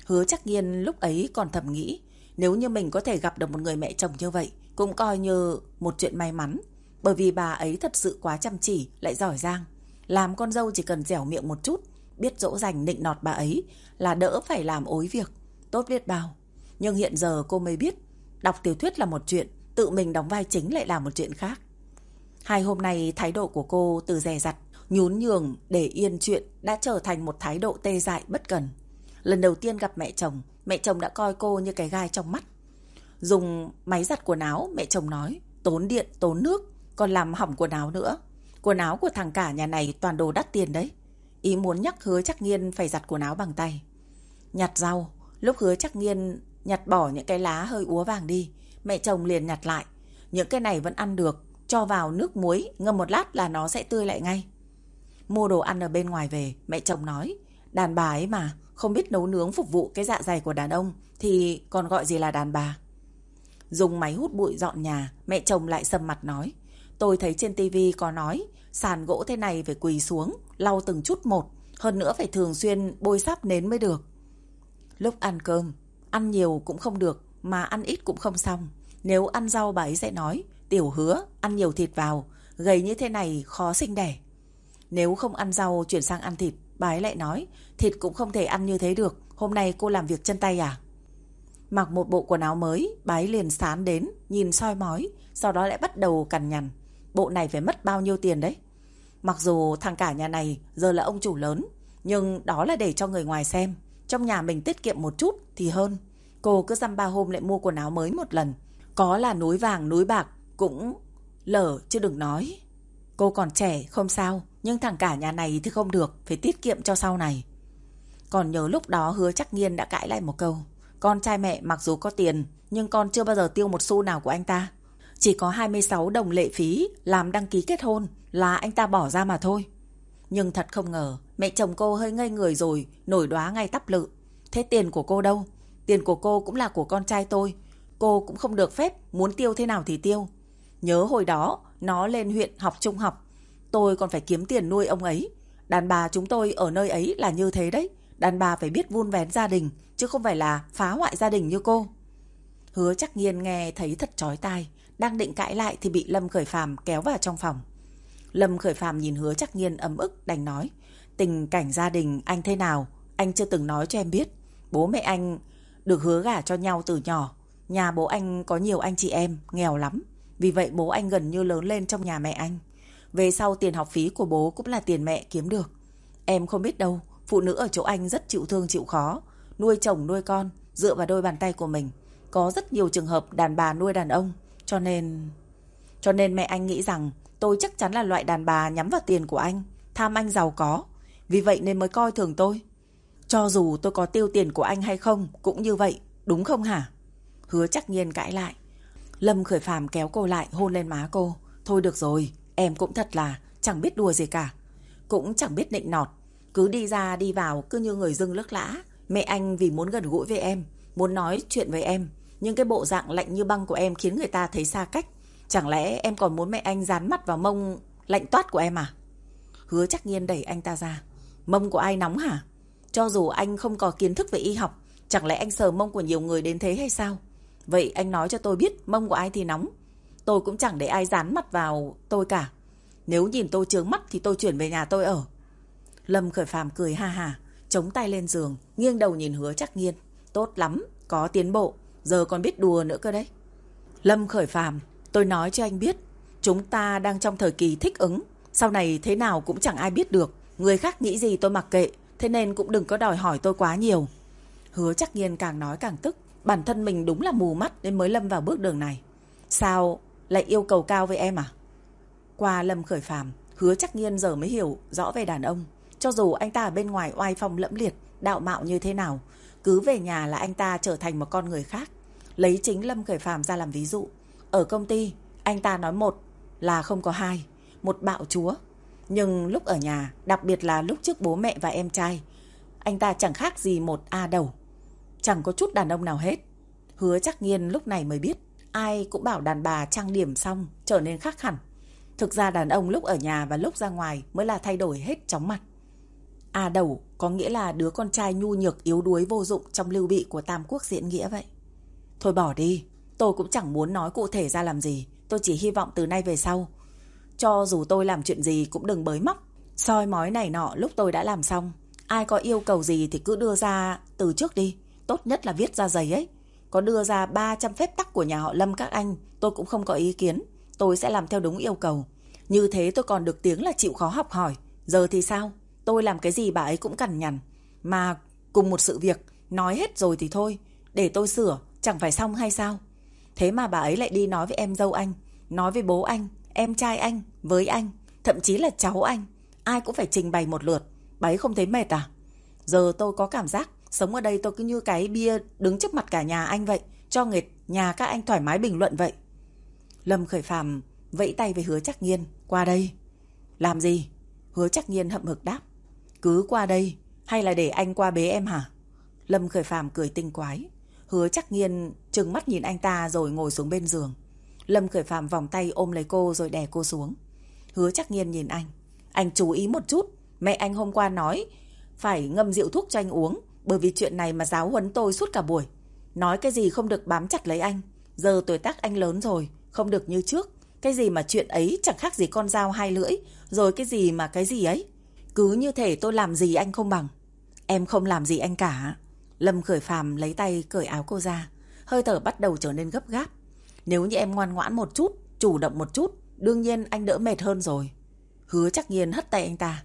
Hứa chắc nhiên lúc ấy còn thầm nghĩ nếu như mình có thể gặp được một người mẹ chồng như vậy cũng coi như một chuyện may mắn. Bởi vì bà ấy thật sự quá chăm chỉ, lại giỏi giang. Làm con dâu chỉ cần dẻo miệng một chút, biết dỗ dành nịnh nọt bà ấy là đỡ phải làm ối việc. Tốt biết bao. Nhưng hiện giờ cô mới biết, đọc tiểu thuyết là một chuyện, tự mình đóng vai chính lại là một chuyện khác. Hai hôm nay thái độ của cô từ dè dặt, nhún nhường để yên chuyện đã trở thành một thái độ tê dại bất cần. Lần đầu tiên gặp mẹ chồng, mẹ chồng đã coi cô như cái gai trong mắt. Dùng máy giặt quần áo, mẹ chồng nói, tốn điện, tốn nước, còn làm hỏng quần áo nữa. Quần áo của thằng cả nhà này toàn đồ đắt tiền đấy. Ý muốn nhắc hứa chắc nghiên phải giặt quần áo bằng tay. Nhặt rau, lúc hứa chắc nghiên nhặt bỏ những cái lá hơi úa vàng đi, mẹ chồng liền nhặt lại. Những cái này vẫn ăn được, cho vào nước muối, ngâm một lát là nó sẽ tươi lại ngay. Mua đồ ăn ở bên ngoài về, mẹ chồng nói, đàn bà ấy mà, không biết nấu nướng phục vụ cái dạ dày của đàn ông thì còn gọi gì là đàn bà. Dùng máy hút bụi dọn nhà, mẹ chồng lại sầm mặt nói, tôi thấy trên tivi có nói, sàn gỗ thế này phải quỳ xuống, lau từng chút một, hơn nữa phải thường xuyên bôi sáp nến mới được. Lúc ăn cơm, ăn nhiều cũng không được, mà ăn ít cũng không xong. Nếu ăn rau bà ấy sẽ nói, tiểu hứa, ăn nhiều thịt vào, gầy như thế này khó sinh đẻ. Nếu không ăn rau chuyển sang ăn thịt, bà ấy lại nói, thịt cũng không thể ăn như thế được, hôm nay cô làm việc chân tay à? Mặc một bộ quần áo mới, bà ấy liền sán đến, nhìn soi mói, sau đó lại bắt đầu cằn nhằn. Bộ này phải mất bao nhiêu tiền đấy? Mặc dù thằng cả nhà này giờ là ông chủ lớn, nhưng đó là để cho người ngoài xem. Trong nhà mình tiết kiệm một chút thì hơn. Cô cứ dăm ba hôm lại mua quần áo mới một lần. Có là núi vàng núi bạc cũng lở chứ đừng nói. Cô còn trẻ không sao, nhưng thằng cả nhà này thì không được, phải tiết kiệm cho sau này. Còn nhớ lúc đó hứa chắc nghiên đã cãi lại một câu. Con trai mẹ mặc dù có tiền, nhưng con chưa bao giờ tiêu một xu nào của anh ta. Chỉ có 26 đồng lệ phí làm đăng ký kết hôn là anh ta bỏ ra mà thôi. Nhưng thật không ngờ, mẹ chồng cô hơi ngây người rồi, nổi đoá ngay tắp lự. Thế tiền của cô đâu? Tiền của cô cũng là của con trai tôi. Cô cũng không được phép, muốn tiêu thế nào thì tiêu. Nhớ hồi đó, nó lên huyện học trung học. Tôi còn phải kiếm tiền nuôi ông ấy. Đàn bà chúng tôi ở nơi ấy là như thế đấy. Đàn bà phải biết vun vén gia đình, chứ không phải là phá hoại gia đình như cô. Hứa chắc nghiên nghe thấy thật chói tai, đang định cãi lại thì bị Lâm Khởi Phàm kéo vào trong phòng. Lâm Khởi Phàm nhìn hứa chắc nghiên ấm ức đành nói, tình cảnh gia đình anh thế nào, anh chưa từng nói cho em biết. Bố mẹ anh được hứa gả cho nhau từ nhỏ, nhà bố anh có nhiều anh chị em, nghèo lắm. Vì vậy bố anh gần như lớn lên trong nhà mẹ anh. Về sau tiền học phí của bố cũng là tiền mẹ kiếm được. Em không biết đâu, phụ nữ ở chỗ anh rất chịu thương chịu khó, nuôi chồng nuôi con, dựa vào đôi bàn tay của mình. Có rất nhiều trường hợp đàn bà nuôi đàn ông, cho nên... Cho nên mẹ anh nghĩ rằng tôi chắc chắn là loại đàn bà nhắm vào tiền của anh, tham anh giàu có. Vì vậy nên mới coi thường tôi. Cho dù tôi có tiêu tiền của anh hay không, cũng như vậy, đúng không hả? Hứa chắc nhiên cãi lại. Lâm khởi phàm kéo cô lại hôn lên má cô. Thôi được rồi, em cũng thật là chẳng biết đùa gì cả. Cũng chẳng biết nịnh nọt. Cứ đi ra đi vào cứ như người dưng lức lã. Mẹ anh vì muốn gần gũi với em, muốn nói chuyện với em. Nhưng cái bộ dạng lạnh như băng của em khiến người ta thấy xa cách. Chẳng lẽ em còn muốn mẹ anh dán mắt vào mông lạnh toát của em à? Hứa chắc nhiên đẩy anh ta ra. Mông của ai nóng hả? Cho dù anh không có kiến thức về y học, chẳng lẽ anh sờ mông của nhiều người đến thế hay sao? Vậy anh nói cho tôi biết mông của ai thì nóng. Tôi cũng chẳng để ai dán mặt vào tôi cả. Nếu nhìn tôi trướng mắt thì tôi chuyển về nhà tôi ở. Lâm khởi phàm cười ha ha, chống tay lên giường, nghiêng đầu nhìn hứa chắc nghiên. Tốt lắm, có tiến bộ, giờ còn biết đùa nữa cơ đấy. Lâm khởi phàm, tôi nói cho anh biết, chúng ta đang trong thời kỳ thích ứng. Sau này thế nào cũng chẳng ai biết được. Người khác nghĩ gì tôi mặc kệ, thế nên cũng đừng có đòi hỏi tôi quá nhiều. Hứa chắc nghiên càng nói càng tức, Bản thân mình đúng là mù mắt nên mới lâm vào bước đường này. Sao lại yêu cầu cao với em à? Qua Lâm khởi phàm, hứa chắc nhiên giờ mới hiểu rõ về đàn ông. Cho dù anh ta ở bên ngoài oai phong lẫm liệt, đạo mạo như thế nào, cứ về nhà là anh ta trở thành một con người khác. Lấy chính Lâm khởi phàm ra làm ví dụ. Ở công ty, anh ta nói một là không có hai, một bạo chúa. Nhưng lúc ở nhà, đặc biệt là lúc trước bố mẹ và em trai, anh ta chẳng khác gì một A đầu. Chẳng có chút đàn ông nào hết. Hứa chắc nhiên lúc này mới biết, ai cũng bảo đàn bà trang điểm xong trở nên khác hẳn. Thực ra đàn ông lúc ở nhà và lúc ra ngoài mới là thay đổi hết chóng mặt. A đầu có nghĩa là đứa con trai nhu nhược yếu đuối vô dụng trong lưu bị của Tam Quốc diễn nghĩa vậy. Thôi bỏ đi, tôi cũng chẳng muốn nói cụ thể ra làm gì. Tôi chỉ hy vọng từ nay về sau, cho dù tôi làm chuyện gì cũng đừng bới móc. soi mói này nọ lúc tôi đã làm xong. Ai có yêu cầu gì thì cứ đưa ra từ trước đi. Tốt nhất là viết ra giấy ấy. Có đưa ra 300 phép tắc của nhà họ Lâm các anh, tôi cũng không có ý kiến. Tôi sẽ làm theo đúng yêu cầu. Như thế tôi còn được tiếng là chịu khó học hỏi. Giờ thì sao? Tôi làm cái gì bà ấy cũng cằn nhằn. Mà cùng một sự việc, nói hết rồi thì thôi. Để tôi sửa, chẳng phải xong hay sao? Thế mà bà ấy lại đi nói với em dâu anh, nói với bố anh, em trai anh, với anh, thậm chí là cháu anh. Ai cũng phải trình bày một lượt. Bà ấy không thấy mệt à? Giờ tôi có cảm giác sống ở đây tôi cứ như cái bia đứng trước mặt cả nhà anh vậy. Cho người nhà các anh thoải mái bình luận vậy. Lâm khởi phàm vẫy tay về hứa chắc nghiên. Qua đây. Làm gì? Hứa chắc nghiên hậm hực đáp. Cứ qua đây. Hay là để anh qua bế em hả? Lâm khởi phàm cười tinh quái. Hứa chắc nghiên trừng mắt nhìn anh ta rồi ngồi xuống bên giường. Lâm khởi phàm vòng tay ôm lấy cô rồi đè cô xuống. Hứa chắc nghiên nhìn anh. Anh chú ý một chút. Mẹ anh hôm qua nói phải ngâm rượu thuốc cho anh uống. Bởi vì chuyện này mà giáo huấn tôi suốt cả buổi. Nói cái gì không được bám chặt lấy anh. Giờ tuổi tác anh lớn rồi. Không được như trước. Cái gì mà chuyện ấy chẳng khác gì con dao hai lưỡi. Rồi cái gì mà cái gì ấy. Cứ như thể tôi làm gì anh không bằng. Em không làm gì anh cả. Lâm khởi phàm lấy tay cởi áo cô ra. Hơi thở bắt đầu trở nên gấp gáp. Nếu như em ngoan ngoãn một chút, chủ động một chút, đương nhiên anh đỡ mệt hơn rồi. Hứa chắc nhiên hất tay anh ta.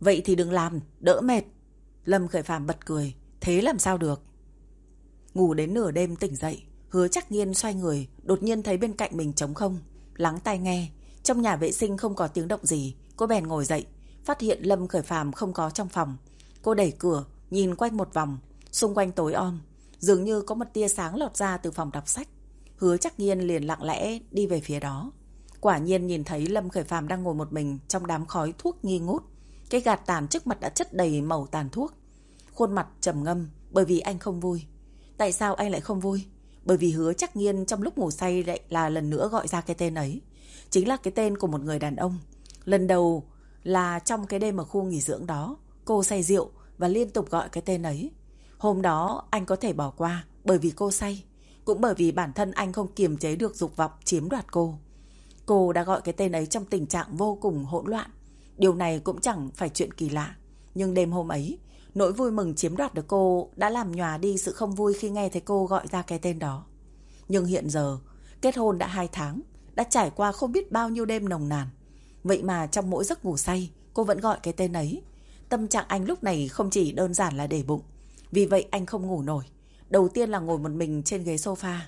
Vậy thì đừng làm, đỡ mệt. Lâm khởi phàm bật cười. Thế làm sao được? Ngủ đến nửa đêm tỉnh dậy. Hứa chắc nhiên xoay người, đột nhiên thấy bên cạnh mình trống không. Lắng tai nghe. Trong nhà vệ sinh không có tiếng động gì. Cô bèn ngồi dậy. Phát hiện Lâm khởi phàm không có trong phòng. Cô đẩy cửa, nhìn quanh một vòng. Xung quanh tối om. Dường như có một tia sáng lọt ra từ phòng đọc sách. Hứa chắc nhiên liền lặng lẽ đi về phía đó. Quả nhiên nhìn thấy Lâm Khởi Phàm đang ngồi một mình trong đám khói thuốc nghi ngút. Cái gạt tàn trước mặt đã chất đầy màu tàn thuốc. Khuôn mặt trầm ngâm bởi vì anh không vui. Tại sao anh lại không vui? Bởi vì hứa chắc nghiên trong lúc ngủ say lại là lần nữa gọi ra cái tên ấy. Chính là cái tên của một người đàn ông. Lần đầu là trong cái đêm ở khu nghỉ dưỡng đó, cô say rượu và liên tục gọi cái tên ấy. Hôm đó anh có thể bỏ qua bởi vì cô say. Cũng bởi vì bản thân anh không kiềm chế được dục vọng chiếm đoạt cô. Cô đã gọi cái tên ấy trong tình trạng vô cùng hỗn loạn. Điều này cũng chẳng phải chuyện kỳ lạ. Nhưng đêm hôm ấy, nỗi vui mừng chiếm đoạt được cô đã làm nhòa đi sự không vui khi nghe thấy cô gọi ra cái tên đó. Nhưng hiện giờ, kết hôn đã hai tháng, đã trải qua không biết bao nhiêu đêm nồng nàn. Vậy mà trong mỗi giấc ngủ say, cô vẫn gọi cái tên ấy. Tâm trạng anh lúc này không chỉ đơn giản là để bụng. Vì vậy anh không ngủ nổi. Đầu tiên là ngồi một mình trên ghế sofa.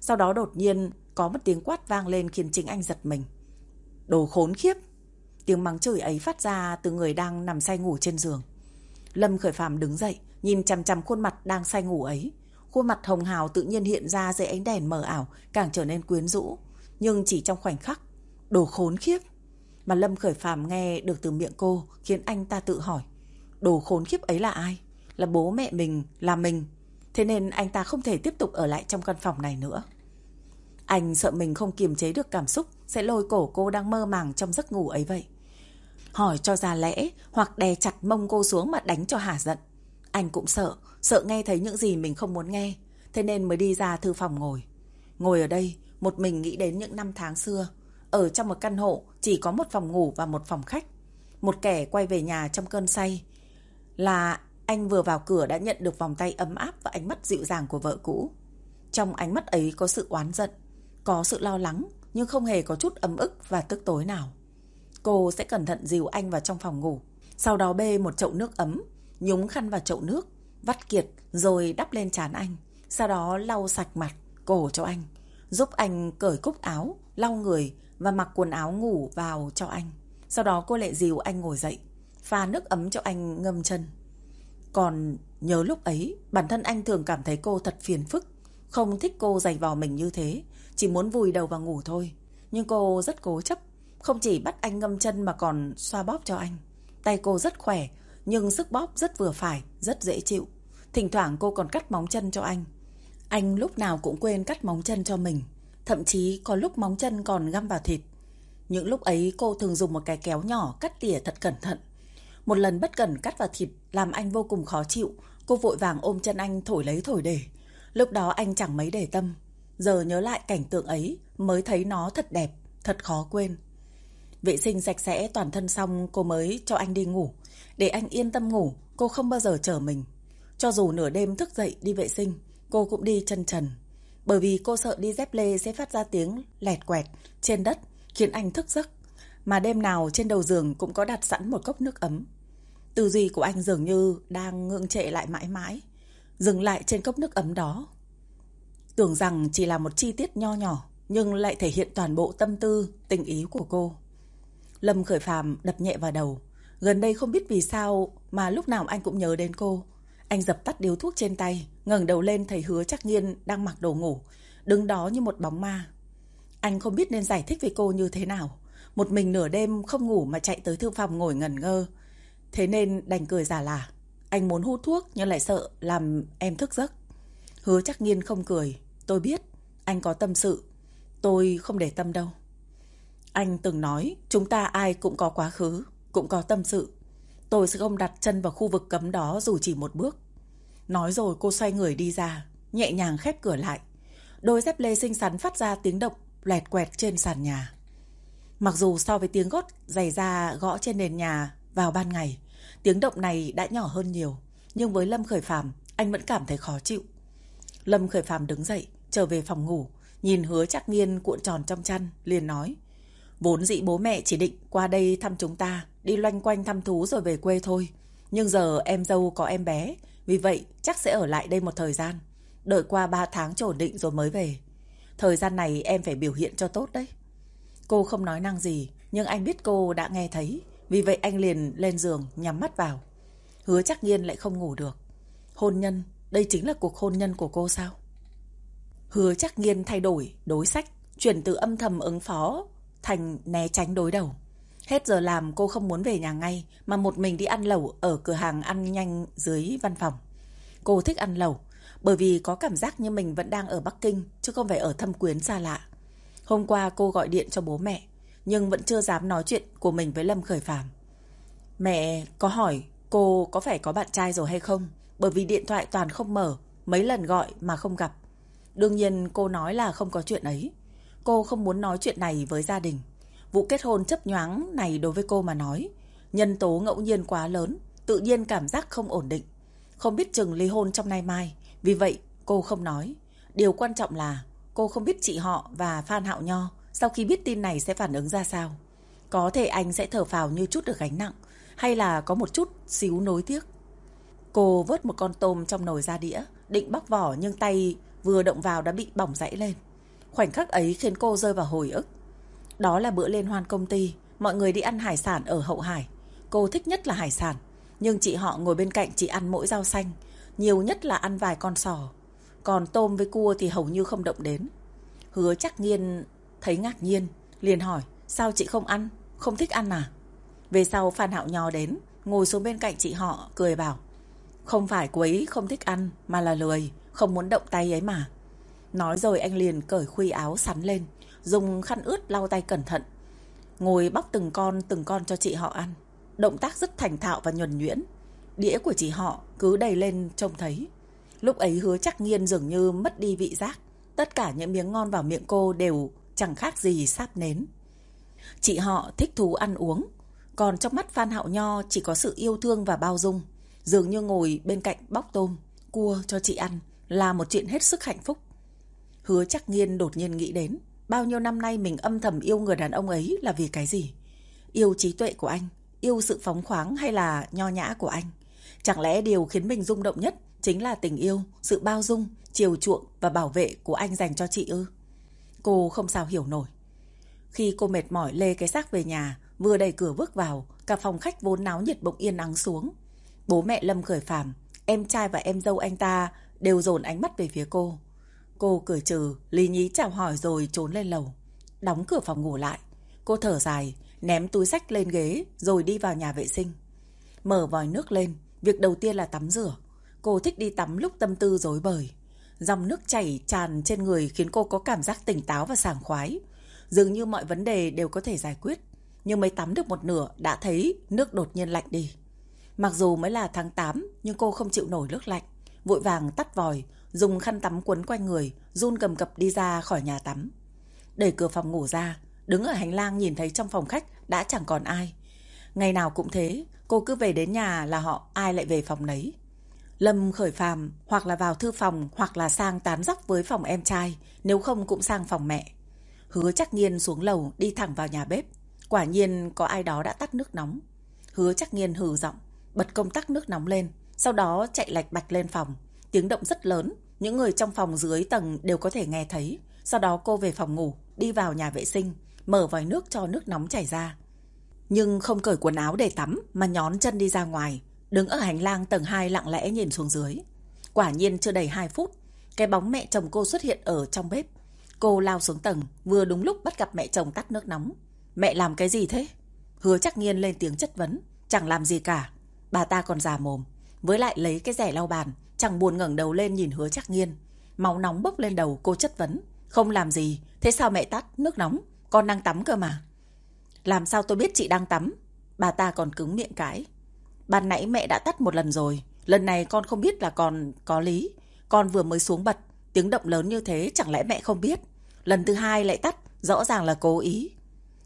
Sau đó đột nhiên có một tiếng quát vang lên khiến chính anh giật mình. Đồ khốn khiếp! Tiếng mắng chửi ấy phát ra từ người đang nằm say ngủ trên giường. Lâm Khởi Phạm đứng dậy, nhìn chằm chằm khuôn mặt đang say ngủ ấy. Khuôn mặt hồng hào tự nhiên hiện ra dưới ánh đèn mờ ảo, càng trở nên quyến rũ. Nhưng chỉ trong khoảnh khắc, đồ khốn khiếp. Mà Lâm Khởi Phạm nghe được từ miệng cô khiến anh ta tự hỏi. Đồ khốn khiếp ấy là ai? Là bố mẹ mình, là mình Thế nên anh ta không thể tiếp tục ở lại trong căn phòng này nữa. Anh sợ mình không kiềm chế được cảm xúc sẽ lôi cổ cô đang mơ màng trong giấc ngủ ấy vậy. Hỏi cho ra lẽ hoặc đè chặt mông cô xuống mà đánh cho hả giận. Anh cũng sợ, sợ nghe thấy những gì mình không muốn nghe. Thế nên mới đi ra thư phòng ngồi. Ngồi ở đây, một mình nghĩ đến những năm tháng xưa. Ở trong một căn hộ chỉ có một phòng ngủ và một phòng khách. Một kẻ quay về nhà trong cơn say. Là anh vừa vào cửa đã nhận được vòng tay ấm áp và ánh mắt dịu dàng của vợ cũ. Trong ánh mắt ấy có sự oán giận, có sự lo lắng, nhưng không hề có chút ấm ức và tức tối nào. Cô sẽ cẩn thận dìu anh vào trong phòng ngủ, sau đó bê một chậu nước ấm, nhúng khăn vào chậu nước, vắt kiệt rồi đắp lên trán anh, sau đó lau sạch mặt, cổ cho anh, giúp anh cởi cúc áo, lau người và mặc quần áo ngủ vào cho anh. Sau đó cô lại dìu anh ngồi dậy, pha nước ấm cho anh ngâm chân. Còn nhớ lúc ấy, bản thân anh thường cảm thấy cô thật phiền phức, không thích cô giày vào mình như thế, chỉ muốn vùi đầu vào ngủ thôi. Nhưng cô rất cố chấp, không chỉ bắt anh ngâm chân mà còn xoa bóp cho anh. Tay cô rất khỏe, nhưng sức bóp rất vừa phải, rất dễ chịu. Thỉnh thoảng cô còn cắt móng chân cho anh. Anh lúc nào cũng quên cắt móng chân cho mình. Thậm chí có lúc móng chân còn găm vào thịt. Những lúc ấy cô thường dùng một cái kéo nhỏ cắt tỉa thật cẩn thận. Một lần bất cẩn cắt vào thịt làm anh vô cùng khó chịu. Cô vội vàng ôm chân anh thổi lấy thổi để. Lúc đó anh chẳng mấy để tâm. Giờ nhớ lại cảnh tượng ấy mới thấy nó thật đẹp, thật khó quên. Vệ sinh sạch sẽ toàn thân xong cô mới cho anh đi ngủ. Để anh yên tâm ngủ, cô không bao giờ chở mình. Cho dù nửa đêm thức dậy đi vệ sinh, cô cũng đi chân trần. Bởi vì cô sợ đi dép lê sẽ phát ra tiếng lẹt quẹt trên đất, khiến anh thức giấc. Mà đêm nào trên đầu giường cũng có đặt sẵn một cốc nước ấm. Tư duy của anh dường như đang ngưỡng trệ lại mãi mãi. Dừng lại trên cốc nước ấm đó. Tưởng rằng chỉ là một chi tiết nho nhỏ, nhưng lại thể hiện toàn bộ tâm tư, tình ý của cô. Lâm khởi phàm đập nhẹ vào đầu. Gần đây không biết vì sao mà lúc nào anh cũng nhớ đến cô. Anh dập tắt điếu thuốc trên tay, ngẩng đầu lên thấy hứa chắc nghiên đang mặc đồ ngủ, đứng đó như một bóng ma. Anh không biết nên giải thích với cô như thế nào. Một mình nửa đêm không ngủ mà chạy tới thư phòng ngồi ngẩn ngơ. Thế nên đành cười giả lả. Anh muốn hút thuốc nhưng lại sợ làm em thức giấc. Hứa chắc nghiên không cười. Tôi biết, anh có tâm sự. Tôi không để tâm đâu. Anh từng nói chúng ta ai cũng có quá khứ, cũng có tâm sự. Tôi sẽ không đặt chân vào khu vực cấm đó dù chỉ một bước. Nói rồi cô xoay người đi ra, nhẹ nhàng khép cửa lại. Đôi dép lê xinh xắn phát ra tiếng động lẹt quẹt trên sàn nhà. Mặc dù so với tiếng gót giày da gõ trên nền nhà vào ban ngày, tiếng động này đã nhỏ hơn nhiều. Nhưng với Lâm Khởi Phàm anh vẫn cảm thấy khó chịu. Lâm Khởi Phàm đứng dậy, trở về phòng ngủ, nhìn hứa chắc nghiên cuộn tròn trong chăn, liền nói. Vốn dĩ bố mẹ chỉ định qua đây thăm chúng ta, đi loanh quanh thăm thú rồi về quê thôi. Nhưng giờ em dâu có em bé, vì vậy chắc sẽ ở lại đây một thời gian. Đợi qua 3 tháng ổn định rồi mới về. Thời gian này em phải biểu hiện cho tốt đấy. Cô không nói năng gì, nhưng anh biết cô đã nghe thấy. Vì vậy anh liền lên giường nhắm mắt vào. Hứa chắc nghiên lại không ngủ được. Hôn nhân, đây chính là cuộc hôn nhân của cô sao? Hứa chắc nghiên thay đổi, đối sách, chuyển từ âm thầm ứng phó thành né tránh đối đầu. Hết giờ làm cô không muốn về nhà ngay mà một mình đi ăn lẩu ở cửa hàng ăn nhanh dưới văn phòng. Cô thích ăn lẩu bởi vì có cảm giác như mình vẫn đang ở Bắc Kinh chứ không phải ở thâm quyến xa lạ. Hôm qua cô gọi điện cho bố mẹ nhưng vẫn chưa dám nói chuyện của mình với Lâm Khởi Phàm. Mẹ có hỏi cô có phải có bạn trai rồi hay không bởi vì điện thoại toàn không mở mấy lần gọi mà không gặp. Đương nhiên cô nói là không có chuyện ấy. Cô không muốn nói chuyện này với gia đình. Vụ kết hôn chấp nhoáng này đối với cô mà nói, nhân tố ngẫu nhiên quá lớn, tự nhiên cảm giác không ổn định. Không biết chừng ly hôn trong nay mai, vì vậy cô không nói. Điều quan trọng là cô không biết chị họ và Phan Hạo Nho sau khi biết tin này sẽ phản ứng ra sao. Có thể anh sẽ thở phào như chút được gánh nặng, hay là có một chút xíu nối tiếc. Cô vớt một con tôm trong nồi ra đĩa, định bóc vỏ nhưng tay vừa động vào đã bị bỏng rãy lên. Khoảnh khắc ấy khiến cô rơi vào hồi ức. Đó là bữa liên hoan công ty, mọi người đi ăn hải sản ở Hậu Hải. Cô thích nhất là hải sản, nhưng chị họ ngồi bên cạnh chỉ ăn mỗi rau xanh, nhiều nhất là ăn vài con sò. Còn tôm với cua thì hầu như không động đến. Hứa chắc nghiên thấy ngạc nhiên, liền hỏi, sao chị không ăn, không thích ăn à? Về sau Phan Hạo Nho đến, ngồi xuống bên cạnh chị họ, cười bảo, không phải cô ấy không thích ăn, mà là lười, không muốn động tay ấy mà. Nói rồi anh liền cởi khuy áo sắn lên, dùng khăn ướt lau tay cẩn thận. Ngồi bóc từng con từng con cho chị họ ăn. Động tác rất thành thạo và nhuần nhuyễn. Đĩa của chị họ cứ đầy lên trông thấy. Lúc ấy hứa chắc nghiên dường như mất đi vị giác. Tất cả những miếng ngon vào miệng cô đều chẳng khác gì sáp nến. Chị họ thích thú ăn uống. Còn trong mắt Phan Hạo Nho chỉ có sự yêu thương và bao dung. Dường như ngồi bên cạnh bóc tôm, cua cho chị ăn là một chuyện hết sức hạnh phúc. Hứa chắc nghiên đột nhiên nghĩ đến Bao nhiêu năm nay mình âm thầm yêu người đàn ông ấy là vì cái gì? Yêu trí tuệ của anh, yêu sự phóng khoáng hay là nho nhã của anh? Chẳng lẽ điều khiến mình rung động nhất chính là tình yêu, sự bao dung, chiều chuộng và bảo vệ của anh dành cho chị ư? Cô không sao hiểu nổi. Khi cô mệt mỏi lê cái xác về nhà, vừa đẩy cửa bước vào, cả phòng khách vốn náo nhiệt bỗng yên ắng xuống. Bố mẹ Lâm khởi phàm, em trai và em dâu anh ta đều dồn ánh mắt về phía cô. Cô cười trừ, lý nhí chào hỏi rồi trốn lên lầu. Đóng cửa phòng ngủ lại. Cô thở dài, ném túi sách lên ghế rồi đi vào nhà vệ sinh. Mở vòi nước lên, việc đầu tiên là tắm rửa. Cô thích đi tắm lúc tâm tư rối bời. Dòng nước chảy tràn trên người khiến cô có cảm giác tỉnh táo và sảng khoái. Dường như mọi vấn đề đều có thể giải quyết. Nhưng mới tắm được một nửa đã thấy nước đột nhiên lạnh đi. Mặc dù mới là tháng 8 nhưng cô không chịu nổi nước lạnh. Vội vàng tắt vòi, dùng khăn tắm quấn quanh người, run cầm cập đi ra khỏi nhà tắm. Đẩy cửa phòng ngủ ra, đứng ở hành lang nhìn thấy trong phòng khách đã chẳng còn ai. Ngày nào cũng thế, cô cứ về đến nhà là họ ai lại về phòng nấy. Lâm khởi phàm hoặc là vào thư phòng hoặc là sang tán dóc với phòng em trai, nếu không cũng sang phòng mẹ. Hứa chắc nghiên xuống lầu đi thẳng vào nhà bếp. Quả nhiên có ai đó đã tắt nước nóng. Hứa chắc nghiên hừ giọng, bật công tắc nước nóng lên, sau đó chạy lạch bạch lên phòng. Tiếng động rất lớn, những người trong phòng dưới tầng đều có thể nghe thấy. Sau đó cô về phòng ngủ, đi vào nhà vệ sinh, mở vòi nước cho nước nóng chảy ra. Nhưng không cởi quần áo để tắm mà nhón chân đi ra ngoài, đứng ở hành lang tầng 2 lặng lẽ nhìn xuống dưới. Quả nhiên chưa đầy 2 phút, cái bóng mẹ chồng cô xuất hiện ở trong bếp. Cô lao xuống tầng, vừa đúng lúc bắt gặp mẹ chồng tắt nước nóng. Mẹ làm cái gì thế? Hứa chắc nghiên lên tiếng chất vấn, chẳng làm gì cả. Bà ta còn già mồm, với lại lấy cái rẻ lau bàn, chẳng buồn ngẩng đầu lên nhìn hứa chắc nghiên. Máu nóng bốc lên đầu cô chất vấn. Không làm gì, thế sao mẹ tắt nước nóng? Con đang tắm cơ mà. Làm sao tôi biết chị đang tắm? Bà ta còn cứng miệng cãi. Ban nãy mẹ đã tắt một lần rồi. Lần này con không biết là còn có lý. Con vừa mới xuống bật. Tiếng động lớn như thế chẳng lẽ mẹ không biết. Lần thứ hai lại tắt. Rõ ràng là cố ý.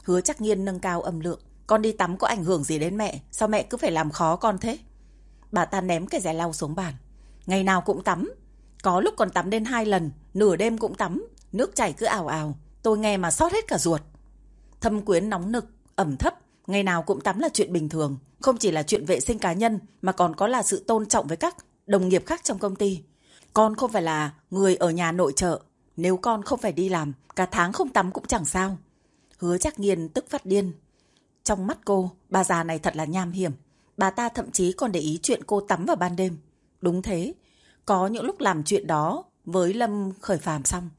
Hứa chắc nghiên nâng cao âm lượng. Con đi tắm có ảnh hưởng gì đến mẹ? Sao mẹ cứ phải làm khó con thế? Bà ta ném cái rẻ lau xuống bàn. Ngày nào cũng tắm. Có lúc còn tắm đến hai lần. Nửa đêm cũng tắm. Nước chảy cứ ảo ảo. Tôi nghe mà sót hết cả ruột. Thâm quyến nóng nực, ẩm thấp, ngày nào cũng tắm là chuyện bình thường. Không chỉ là chuyện vệ sinh cá nhân mà còn có là sự tôn trọng với các đồng nghiệp khác trong công ty. Con không phải là người ở nhà nội trợ. Nếu con không phải đi làm, cả tháng không tắm cũng chẳng sao. Hứa chắc nghiền tức phát điên. Trong mắt cô, bà già này thật là nham hiểm. Bà ta thậm chí còn để ý chuyện cô tắm vào ban đêm. Đúng thế, có những lúc làm chuyện đó với Lâm khởi phàm xong.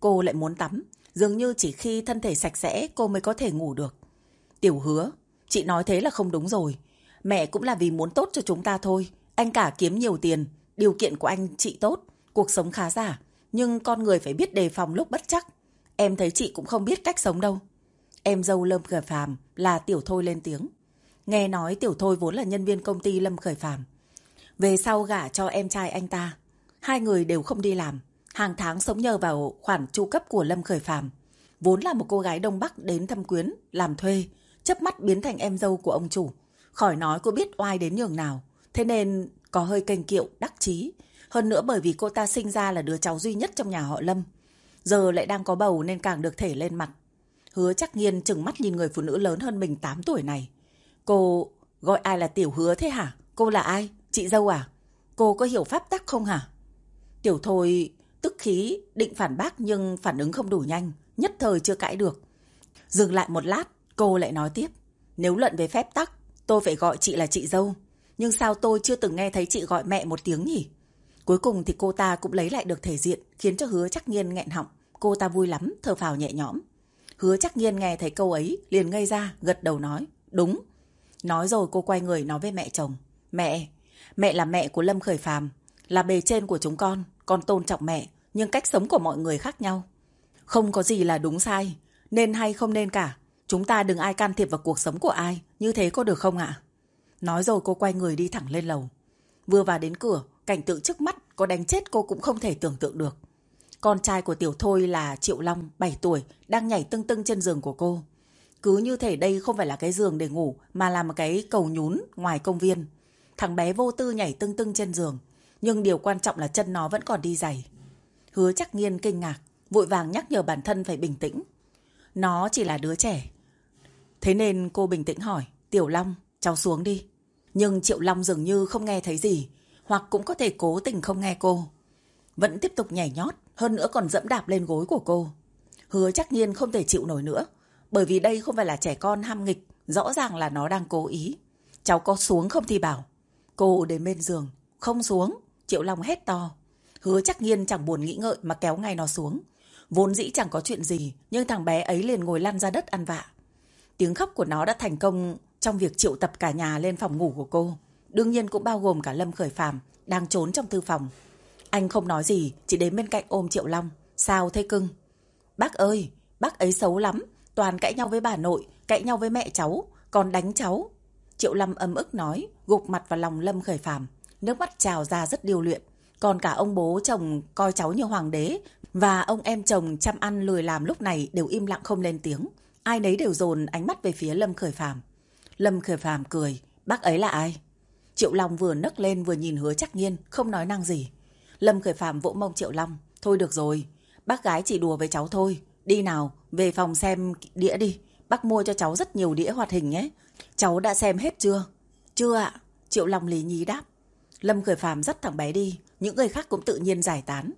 Cô lại muốn tắm, dường như chỉ khi thân thể sạch sẽ cô mới có thể ngủ được. Tiểu hứa, chị nói thế là không đúng rồi. Mẹ cũng là vì muốn tốt cho chúng ta thôi. Anh cả kiếm nhiều tiền, điều kiện của anh chị tốt, cuộc sống khá giả. Nhưng con người phải biết đề phòng lúc bất chắc. Em thấy chị cũng không biết cách sống đâu. Em dâu Lâm Khởi Phàm là Tiểu Thôi lên tiếng. Nghe nói Tiểu Thôi vốn là nhân viên công ty Lâm Khởi Phàm. Về sau gả cho em trai anh ta. Hai người đều không đi làm. Hàng tháng sống nhờ vào khoản chu cấp của Lâm Khởi Phàm. Vốn là một cô gái Đông Bắc đến thăm quyến, làm thuê, chấp mắt biến thành em dâu của ông chủ. Khỏi nói cô biết oai đến nhường nào. Thế nên có hơi kênh kiệu, đắc chí. Hơn nữa bởi vì cô ta sinh ra là đứa cháu duy nhất trong nhà họ Lâm. Giờ lại đang có bầu nên càng được thể lên mặt. Hứa chắc nghiên chừng mắt nhìn người phụ nữ lớn hơn mình 8 tuổi này. Cô gọi ai là tiểu hứa thế hả? Cô là ai? Chị dâu à? Cô có hiểu pháp tắc không hả? Tiểu thôi tức khí định phản bác nhưng phản ứng không đủ nhanh, nhất thời chưa cãi được. Dừng lại một lát, cô lại nói tiếp. Nếu luận về phép tắc, tôi phải gọi chị là chị dâu. Nhưng sao tôi chưa từng nghe thấy chị gọi mẹ một tiếng nhỉ? Cuối cùng thì cô ta cũng lấy lại được thể diện, khiến cho hứa chắc nghiên nghẹn họng. Cô ta vui lắm, thở phào nhẹ nhõm. Hứa chắc nghiên nghe thấy câu ấy, liền ngây ra, gật đầu nói. Đúng. Nói rồi cô quay người nói với mẹ chồng. Mẹ, mẹ là mẹ của Lâm Khởi Phàm, là bề trên của chúng con. Con tôn trọng mẹ, nhưng cách sống của mọi người khác nhau. Không có gì là đúng sai, nên hay không nên cả. Chúng ta đừng ai can thiệp vào cuộc sống của ai, như thế có được không ạ? Nói rồi cô quay người đi thẳng lên lầu. Vừa vào đến cửa, cảnh tượng trước mắt có đánh chết cô cũng không thể tưởng tượng được. Con trai của Tiểu Thôi là Triệu Long, 7 tuổi, đang nhảy tưng tưng trên giường của cô. Cứ như thể đây không phải là cái giường để ngủ, mà là một cái cầu nhún ngoài công viên. Thằng bé vô tư nhảy tưng tưng trên giường, nhưng điều quan trọng là chân nó vẫn còn đi giày. Hứa chắc nghiên kinh ngạc, vội vàng nhắc nhở bản thân phải bình tĩnh. Nó chỉ là đứa trẻ. Thế nên cô bình tĩnh hỏi, Tiểu Long, cháu xuống đi. Nhưng Triệu Long dường như không nghe thấy gì, hoặc cũng có thể cố tình không nghe cô. vẫn tiếp tục nhảy nhót, hơn nữa còn dẫm đạp lên gối của cô. Hứa chắc nhiên không thể chịu nổi nữa, bởi vì đây không phải là trẻ con ham nghịch, rõ ràng là nó đang cố ý. Cháu có xuống không thì bảo. Cô đến bên giường, không xuống, Triệu Long hét to. Hứa chắc nhiên chẳng buồn nghĩ ngợi mà kéo ngay nó xuống. Vốn dĩ chẳng có chuyện gì, nhưng thằng bé ấy liền ngồi lăn ra đất ăn vạ. Tiếng khóc của nó đã thành công trong việc triệu tập cả nhà lên phòng ngủ của cô. Đương nhiên cũng bao gồm cả Lâm Khởi Phàm đang trốn trong thư phòng. Anh không nói gì, chỉ đến bên cạnh ôm Triệu Long. Sao thế cưng? Bác ơi, bác ấy xấu lắm. Toàn cãi nhau với bà nội, cãi nhau với mẹ cháu, còn đánh cháu. Triệu Lâm âm ức nói, gục mặt vào lòng Lâm Khởi Phàm Nước mắt trào ra rất điều luyện. Còn cả ông bố chồng coi cháu như hoàng đế và ông em chồng chăm ăn lười làm lúc này đều im lặng không lên tiếng. Ai nấy đều dồn ánh mắt về phía Lâm Khởi Phàm. Lâm Khởi Phàm cười, bác ấy là ai? Triệu Long vừa nấc lên vừa nhìn hứa chắc nhiên, không nói năng gì. Lâm Khởi Phàm vỗ mông Triệu Long, thôi được rồi, bác gái chỉ đùa với cháu thôi. Đi nào, về phòng xem đĩa đi, bác mua cho cháu rất nhiều đĩa hoạt hình nhé. Cháu đã xem hết chưa? Chưa ạ, Triệu Long lý nhí đáp. Lâm Khởi Phàm dắt thằng bé đi, những người khác cũng tự nhiên giải tán.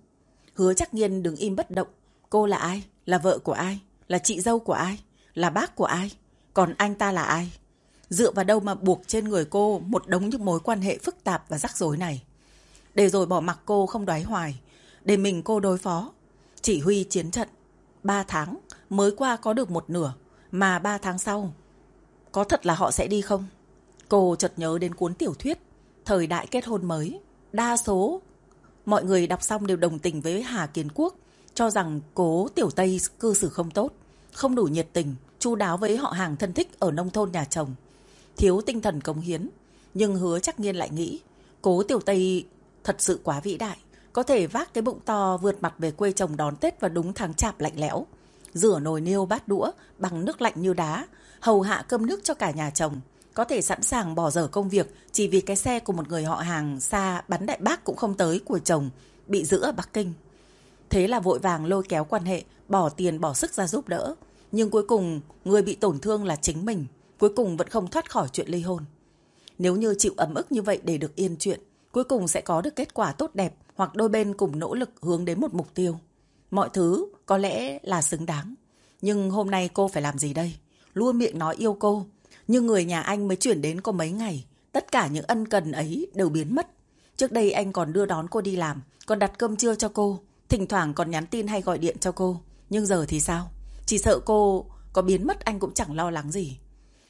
Hứa chắc nhiên đứng im bất động. Cô là ai? Là vợ của ai? Là chị dâu của ai? Là bác của ai? Còn anh ta là ai? Dựa vào đâu mà buộc trên người cô một đống những mối quan hệ phức tạp và rắc rối này? Để rồi bỏ mặc cô không đoái hoài. Để mình cô đối phó. Chỉ huy chiến trận. Ba tháng mới qua có được một nửa. Mà ba tháng sau, có thật là họ sẽ đi không? Cô chợt nhớ đến cuốn tiểu thuyết Thời đại kết hôn mới. Đa số mọi người đọc xong đều đồng tình với Hà Kiến Quốc, cho rằng cố Tiểu Tây cư xử không tốt, không đủ nhiệt tình, chu đáo với họ hàng thân thích ở nông thôn nhà chồng, thiếu tinh thần cống hiến. Nhưng hứa chắc nhiên lại nghĩ, cố Tiểu Tây thật sự quá vĩ đại, có thể vác cái bụng to vượt mặt về quê chồng đón Tết vào đúng tháng chạp lạnh lẽo, rửa nồi niêu bát đũa bằng nước lạnh như đá, hầu hạ cơm nước cho cả nhà chồng, có thể sẵn sàng bỏ dở công việc chỉ vì cái xe của một người họ hàng xa bắn đại bác cũng không tới của chồng bị giữ ở Bắc Kinh. Thế là vội vàng lôi kéo quan hệ, bỏ tiền bỏ sức ra giúp đỡ. Nhưng cuối cùng người bị tổn thương là chính mình, cuối cùng vẫn không thoát khỏi chuyện ly hôn. Nếu như chịu ấm ức như vậy để được yên chuyện, cuối cùng sẽ có được kết quả tốt đẹp hoặc đôi bên cùng nỗ lực hướng đến một mục tiêu. Mọi thứ có lẽ là xứng đáng. Nhưng hôm nay cô phải làm gì đây? Luôn miệng nói yêu cô, nhưng người nhà anh mới chuyển đến có mấy ngày, tất cả những ân cần ấy đều biến mất. Trước đây anh còn đưa đón cô đi làm, còn đặt cơm trưa cho cô, thỉnh thoảng còn nhắn tin hay gọi điện cho cô. Nhưng giờ thì sao? Chỉ sợ cô có biến mất anh cũng chẳng lo lắng gì.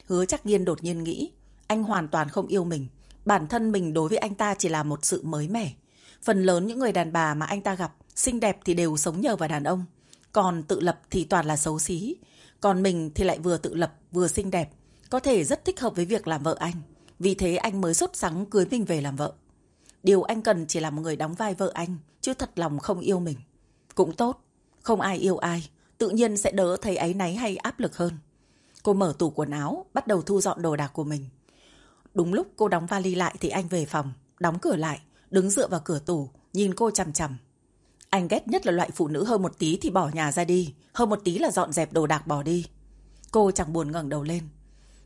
Hứa chắc nhiên đột nhiên nghĩ, anh hoàn toàn không yêu mình. Bản thân mình đối với anh ta chỉ là một sự mới mẻ. Phần lớn những người đàn bà mà anh ta gặp, xinh đẹp thì đều sống nhờ vào đàn ông. Còn tự lập thì toàn là xấu xí. Còn mình thì lại vừa tự lập vừa xinh đẹp có thể rất thích hợp với việc làm vợ anh. Vì thế anh mới sốt sắng cưới mình về làm vợ. Điều anh cần chỉ là một người đóng vai vợ anh, chứ thật lòng không yêu mình. Cũng tốt, không ai yêu ai, tự nhiên sẽ đỡ thấy áy náy hay áp lực hơn. Cô mở tủ quần áo, bắt đầu thu dọn đồ đạc của mình. Đúng lúc cô đóng vali lại thì anh về phòng, đóng cửa lại, đứng dựa vào cửa tủ, nhìn cô chằm chằm. Anh ghét nhất là loại phụ nữ hơn một tí thì bỏ nhà ra đi, hơn một tí là dọn dẹp đồ đạc bỏ đi. Cô chẳng buồn ngẩng đầu lên,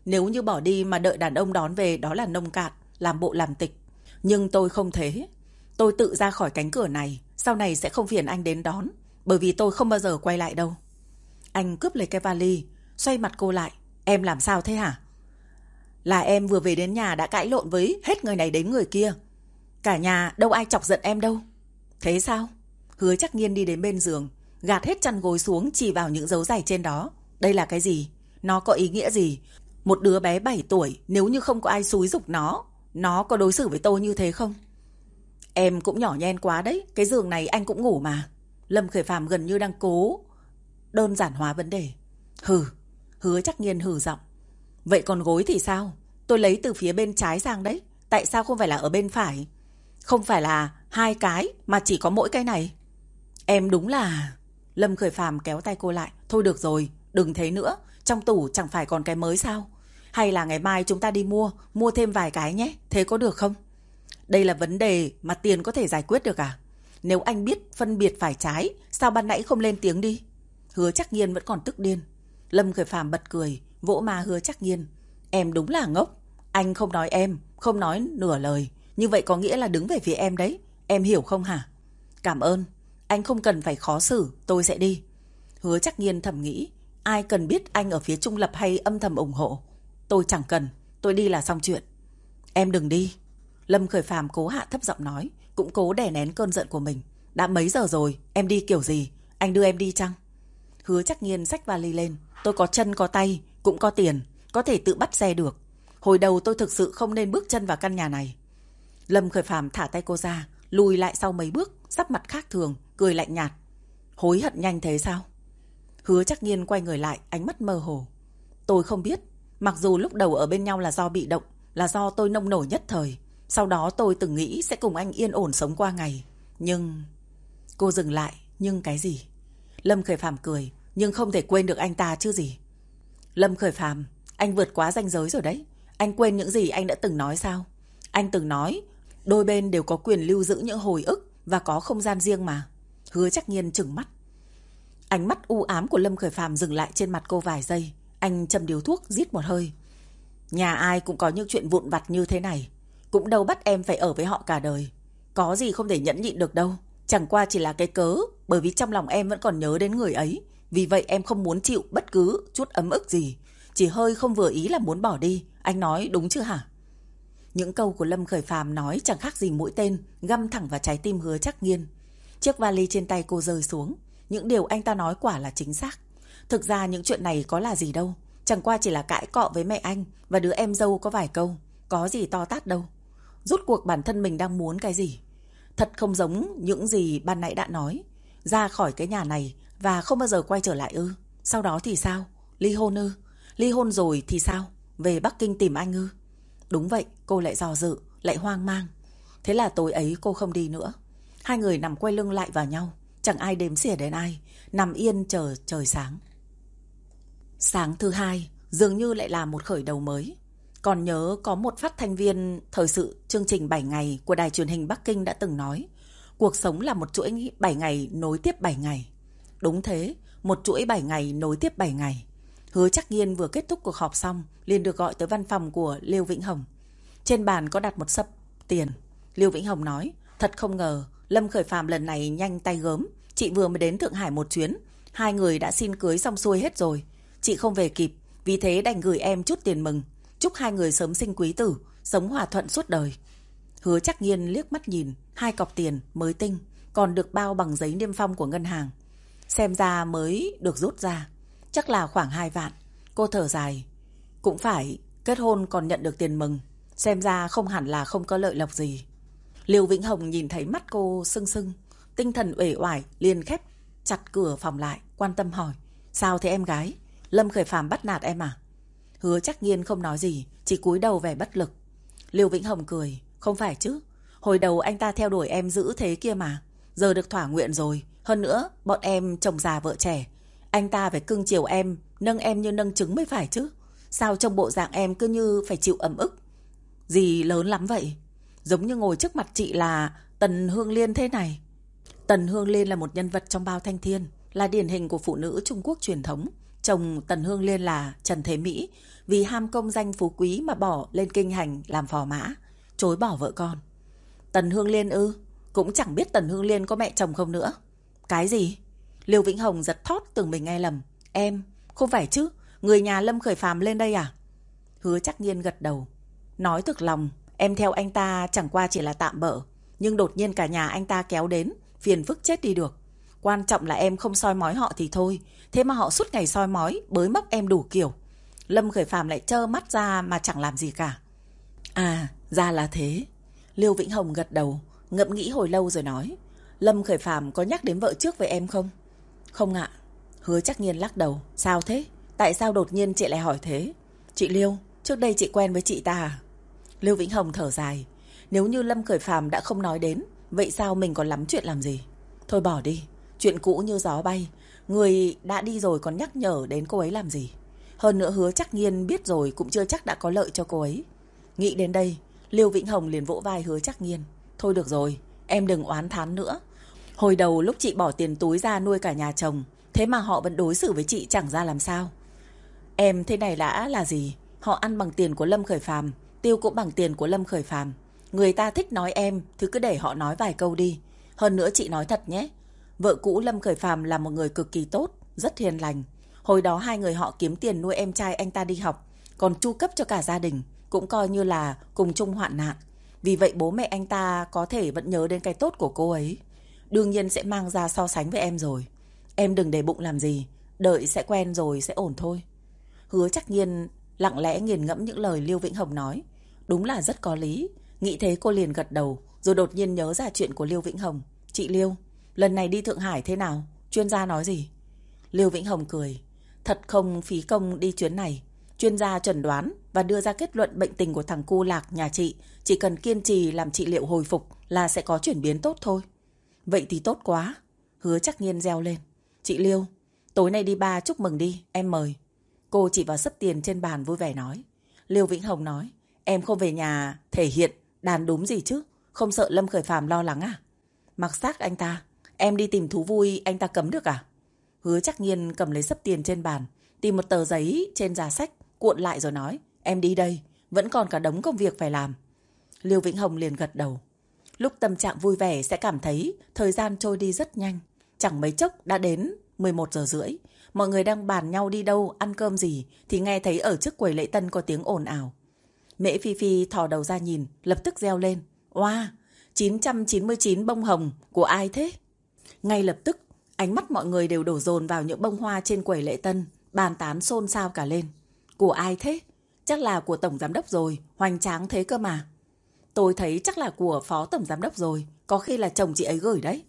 nếu như bỏ đi mà đợi đàn ông đón về đó là nông cạn, làm bộ làm tịch. Nhưng tôi không thế. Tôi tự ra khỏi cánh cửa này, sau này sẽ không phiền anh đến đón, bởi vì tôi không bao giờ quay lại đâu. Anh cướp lấy cái vali, xoay mặt cô lại. Em làm sao thế hả? Là em vừa về đến nhà đã cãi lộn với hết người này đến người kia. Cả nhà đâu ai chọc giận em đâu. Thế sao? Hứa chắc nhiên đi đến bên giường, gạt hết chăn gối xuống chỉ vào những dấu giày trên đó. Đây là cái gì? Nó có ý nghĩa gì? Một đứa bé 7 tuổi nếu như không có ai xúi dục nó, nó có đối xử với tôi như thế không? Em cũng nhỏ nhen quá đấy, cái giường này anh cũng ngủ mà. Lâm Khởi Phàm gần như đang cố đơn giản hóa vấn đề. Hừ, hứa chắc nhiên hừ giọng. Vậy còn gối thì sao? Tôi lấy từ phía bên trái sang đấy. Tại sao không phải là ở bên phải? Không phải là hai cái mà chỉ có mỗi cái này. Em đúng là... Lâm Khởi Phàm kéo tay cô lại. Thôi được rồi, đừng thế nữa. Trong tủ chẳng phải còn cái mới sao? Hay là ngày mai chúng ta đi mua, mua thêm vài cái nhé, thế có được không? Đây là vấn đề mà tiền có thể giải quyết được à? Nếu anh biết phân biệt phải trái, sao ban nãy không lên tiếng đi? Hứa chắc nhiên vẫn còn tức điên. Lâm Khởi Phàm bật cười, vỗ ma hứa chắc nhiên. Em đúng là ngốc. Anh không nói em, không nói nửa lời. Như vậy có nghĩa là đứng về phía em đấy. Em hiểu không hả? Cảm ơn. Anh không cần phải khó xử, tôi sẽ đi. Hứa chắc nghiên thầm nghĩ, ai cần biết anh ở phía trung lập hay âm thầm ủng hộ. Tôi chẳng cần, tôi đi là xong chuyện. Em đừng đi. Lâm Khởi Phàm cố hạ thấp giọng nói, cũng cố đè nén cơn giận của mình. Đã mấy giờ rồi, em đi kiểu gì? Anh đưa em đi chăng? Hứa chắc nghiên xách vali lên. Tôi có chân có tay, cũng có tiền, có thể tự bắt xe được. Hồi đầu tôi thực sự không nên bước chân vào căn nhà này. Lâm Khởi Phàm thả tay cô ra, lùi lại sau mấy bước, sắp mặt khác thường, cười lạnh nhạt. Hối hận nhanh thế sao? Hứa chắc nhiên quay người lại, ánh mắt mơ hồ. Tôi không biết, mặc dù lúc đầu ở bên nhau là do bị động, là do tôi nông nổi nhất thời. Sau đó tôi từng nghĩ sẽ cùng anh yên ổn sống qua ngày. Nhưng... Cô dừng lại, nhưng cái gì? Lâm Khởi Phàm cười, nhưng không thể quên được anh ta chứ gì. Lâm Khởi Phàm, anh vượt quá ranh giới rồi đấy. Anh quên những gì anh đã từng nói sao? Anh từng nói, đôi bên đều có quyền lưu giữ những hồi ức và có không gian riêng mà. Hứa chắc nhiên chừng mắt. Ánh mắt u ám của Lâm Khởi Phàm dừng lại trên mặt cô vài giây. Anh châm điếu thuốc, rít một hơi. Nhà ai cũng có những chuyện vụn vặt như thế này. Cũng đâu bắt em phải ở với họ cả đời. Có gì không thể nhẫn nhịn được đâu. Chẳng qua chỉ là cái cớ, bởi vì trong lòng em vẫn còn nhớ đến người ấy. Vì vậy em không muốn chịu bất cứ chút ấm ức gì. Chỉ hơi không vừa ý là muốn bỏ đi. Anh nói đúng chưa hả? Những câu của Lâm Khởi Phàm nói chẳng khác gì mũi tên, găm thẳng vào trái tim hứa chắc nghiên. Chiếc vali trên tay cô rơi xuống. Những điều anh ta nói quả là chính xác. Thực ra những chuyện này có là gì đâu. Chẳng qua chỉ là cãi cọ với mẹ anh và đứa em dâu có vài câu. Có gì to tát đâu. Rút cuộc bản thân mình đang muốn cái gì. Thật không giống những gì ban nãy đã nói. Ra khỏi cái nhà này và không bao giờ quay trở lại ư. Sau đó thì sao? Ly hôn ư? Ly hôn rồi thì sao? Về Bắc Kinh tìm anh ư? Đúng vậy, cô lại dò dự, lại hoang mang. Thế là tối ấy cô không đi nữa. Hai người nằm quay lưng lại vào nhau. Chẳng ai đếm xỉa đến ai. Nằm yên chờ trời sáng. Sáng thứ hai, dường như lại là một khởi đầu mới. Còn nhớ có một phát thanh viên thời sự chương trình 7 ngày của đài truyền hình Bắc Kinh đã từng nói. Cuộc sống là một chuỗi 7 ngày nối tiếp 7 ngày. Đúng thế, một chuỗi 7 ngày nối tiếp 7 ngày. Hứa chắc nhiên vừa kết thúc cuộc họp xong, liền được gọi tới văn phòng của Liêu Vĩnh Hồng. Trên bàn có đặt một sấp tiền. Liêu Vĩnh Hồng nói, thật không ngờ, Lâm Khởi Phạm lần này nhanh tay gớm. Chị vừa mới đến Thượng Hải một chuyến, hai người đã xin cưới xong xuôi hết rồi. Chị không về kịp, vì thế đành gửi em chút tiền mừng. Chúc hai người sớm sinh quý tử, sống hòa thuận suốt đời. Hứa chắc nhiên liếc mắt nhìn, hai cọc tiền mới tinh, còn được bao bằng giấy niêm phong của ngân hàng. Xem ra mới được rút ra, chắc là khoảng hai vạn. Cô thở dài, cũng phải, kết hôn còn nhận được tiền mừng, xem ra không hẳn là không có lợi lộc gì. Liêu Vĩnh Hồng nhìn thấy mắt cô sưng sưng, tinh thần uể oải liền khép chặt cửa phòng lại, quan tâm hỏi, sao thế em gái? Lâm Khởi Phàm bắt nạt em à? Hứa chắc nhiên không nói gì, chỉ cúi đầu vẻ bất lực. Liêu Vĩnh Hồng cười, không phải chứ. Hồi đầu anh ta theo đuổi em giữ thế kia mà. Giờ được thỏa nguyện rồi. Hơn nữa, bọn em chồng già vợ trẻ. Anh ta phải cưng chiều em, nâng em như nâng trứng mới phải chứ. Sao trong bộ dạng em cứ như phải chịu ấm ức? Gì lớn lắm vậy? Giống như ngồi trước mặt chị là Tần Hương Liên thế này. Tần Hương Liên là một nhân vật trong bao thanh thiên, là điển hình của phụ nữ Trung Quốc truyền thống. Chồng Tần Hương Liên là Trần Thế Mỹ, vì ham công danh phú quý mà bỏ lên kinh hành làm phò mã, chối bỏ vợ con. Tần Hương Liên ư? Cũng chẳng biết Tần Hương Liên có mẹ chồng không nữa. Cái gì? Liêu Vĩnh Hồng giật thót tưởng mình nghe lầm. Em, không phải chứ, người nhà Lâm Khởi Phàm lên đây à? Hứa chắc nhiên gật đầu. Nói thực lòng, em theo anh ta chẳng qua chỉ là tạm bỡ. Nhưng đột nhiên cả nhà anh ta kéo đến, phiền phức chết đi được. Quan trọng là em không soi mói họ thì thôi. Thế mà họ suốt ngày soi mói, bới móc em đủ kiểu. Lâm Khởi Phàm lại trơ mắt ra mà chẳng làm gì cả. À, ra là thế. Liêu Vĩnh Hồng gật đầu, ngậm nghĩ hồi lâu rồi nói. Lâm Khởi Phàm có nhắc đến vợ trước với em không? Không ạ. Hứa chắc nhiên lắc đầu. Sao thế? Tại sao đột nhiên chị lại hỏi thế? Chị Liêu, trước đây chị quen với chị ta à? Lưu Vĩnh Hồng thở dài. Nếu như Lâm Khởi Phàm đã không nói đến, vậy sao mình còn lắm chuyện làm gì? Thôi bỏ đi. Chuyện cũ như gió bay. Người đã đi rồi còn nhắc nhở đến cô ấy làm gì? Hơn nữa hứa chắc nhiên biết rồi cũng chưa chắc đã có lợi cho cô ấy. Nghĩ đến đây, Lưu Vĩnh Hồng liền vỗ vai hứa chắc nhiên. Thôi được rồi, em đừng oán thán nữa. Hồi đầu lúc chị bỏ tiền túi ra nuôi cả nhà chồng, thế mà họ vẫn đối xử với chị chẳng ra làm sao. Em thế này đã là gì? Họ ăn bằng tiền của Lâm Khởi Phàm, tiêu cũng bằng tiền của Lâm Khởi Phàm. Người ta thích nói em, thì cứ để họ nói vài câu đi. Hơn nữa chị nói thật nhé, vợ cũ Lâm Khởi Phàm là một người cực kỳ tốt, rất hiền lành. Hồi đó hai người họ kiếm tiền nuôi em trai anh ta đi học, còn chu cấp cho cả gia đình, cũng coi như là cùng chung hoạn nạn. Vì vậy bố mẹ anh ta có thể vẫn nhớ đến cái tốt của cô ấy. Đương nhiên sẽ mang ra so sánh với em rồi. Em đừng để bụng làm gì, đợi sẽ quen rồi sẽ ổn thôi. Hứa chắc nhiên lặng lẽ nghiền ngẫm những lời Liêu Vĩnh Hồng nói. Đúng là rất có lý. Nghĩ thế cô liền gật đầu, rồi đột nhiên nhớ ra chuyện của Liêu Vĩnh Hồng. Chị Liêu, lần này đi Thượng Hải thế nào? Chuyên gia nói gì? Liêu Vĩnh Hồng cười. Thật không phí công đi chuyến này. Chuyên gia chẩn đoán và đưa ra kết luận bệnh tình của thằng cu lạc nhà chị. Chỉ cần kiên trì làm trị liệu hồi phục là sẽ có chuyển biến tốt thôi. Vậy thì tốt quá. Hứa chắc nhiên reo lên. Chị Liêu, tối nay đi ba chúc mừng đi, em mời. Cô chỉ vào sấp tiền trên bàn vui vẻ nói. Liêu Vĩnh Hồng nói, em không về nhà thể hiện đàn đúng gì chứ, không sợ Lâm Khởi Phàm lo lắng à? Mặc xác anh ta, em đi tìm thú vui anh ta cấm được à? Hứa chắc nhiên cầm lấy sấp tiền trên bàn, tìm một tờ giấy trên giá sách, cuộn lại rồi nói, em đi đây, vẫn còn cả đống công việc phải làm. Liêu Vĩnh Hồng liền gật đầu. Lúc tâm trạng vui vẻ sẽ cảm thấy thời gian trôi đi rất nhanh. Chẳng mấy chốc đã đến 11 giờ rưỡi. Mọi người đang bàn nhau đi đâu, ăn cơm gì thì nghe thấy ở trước quầy lễ tân có tiếng ồn ào. Mễ Phi Phi thò đầu ra nhìn, lập tức reo lên. Wow, 999 bông hồng của ai thế? Ngay lập tức, ánh mắt mọi người đều đổ dồn vào những bông hoa trên quầy lễ tân, bàn tán xôn xao cả lên. Của ai thế? Chắc là của Tổng Giám Đốc rồi, hoành tráng thế cơ mà. Tôi thấy chắc là của Phó Tổng Giám Đốc rồi, có khi là chồng chị ấy gửi đấy.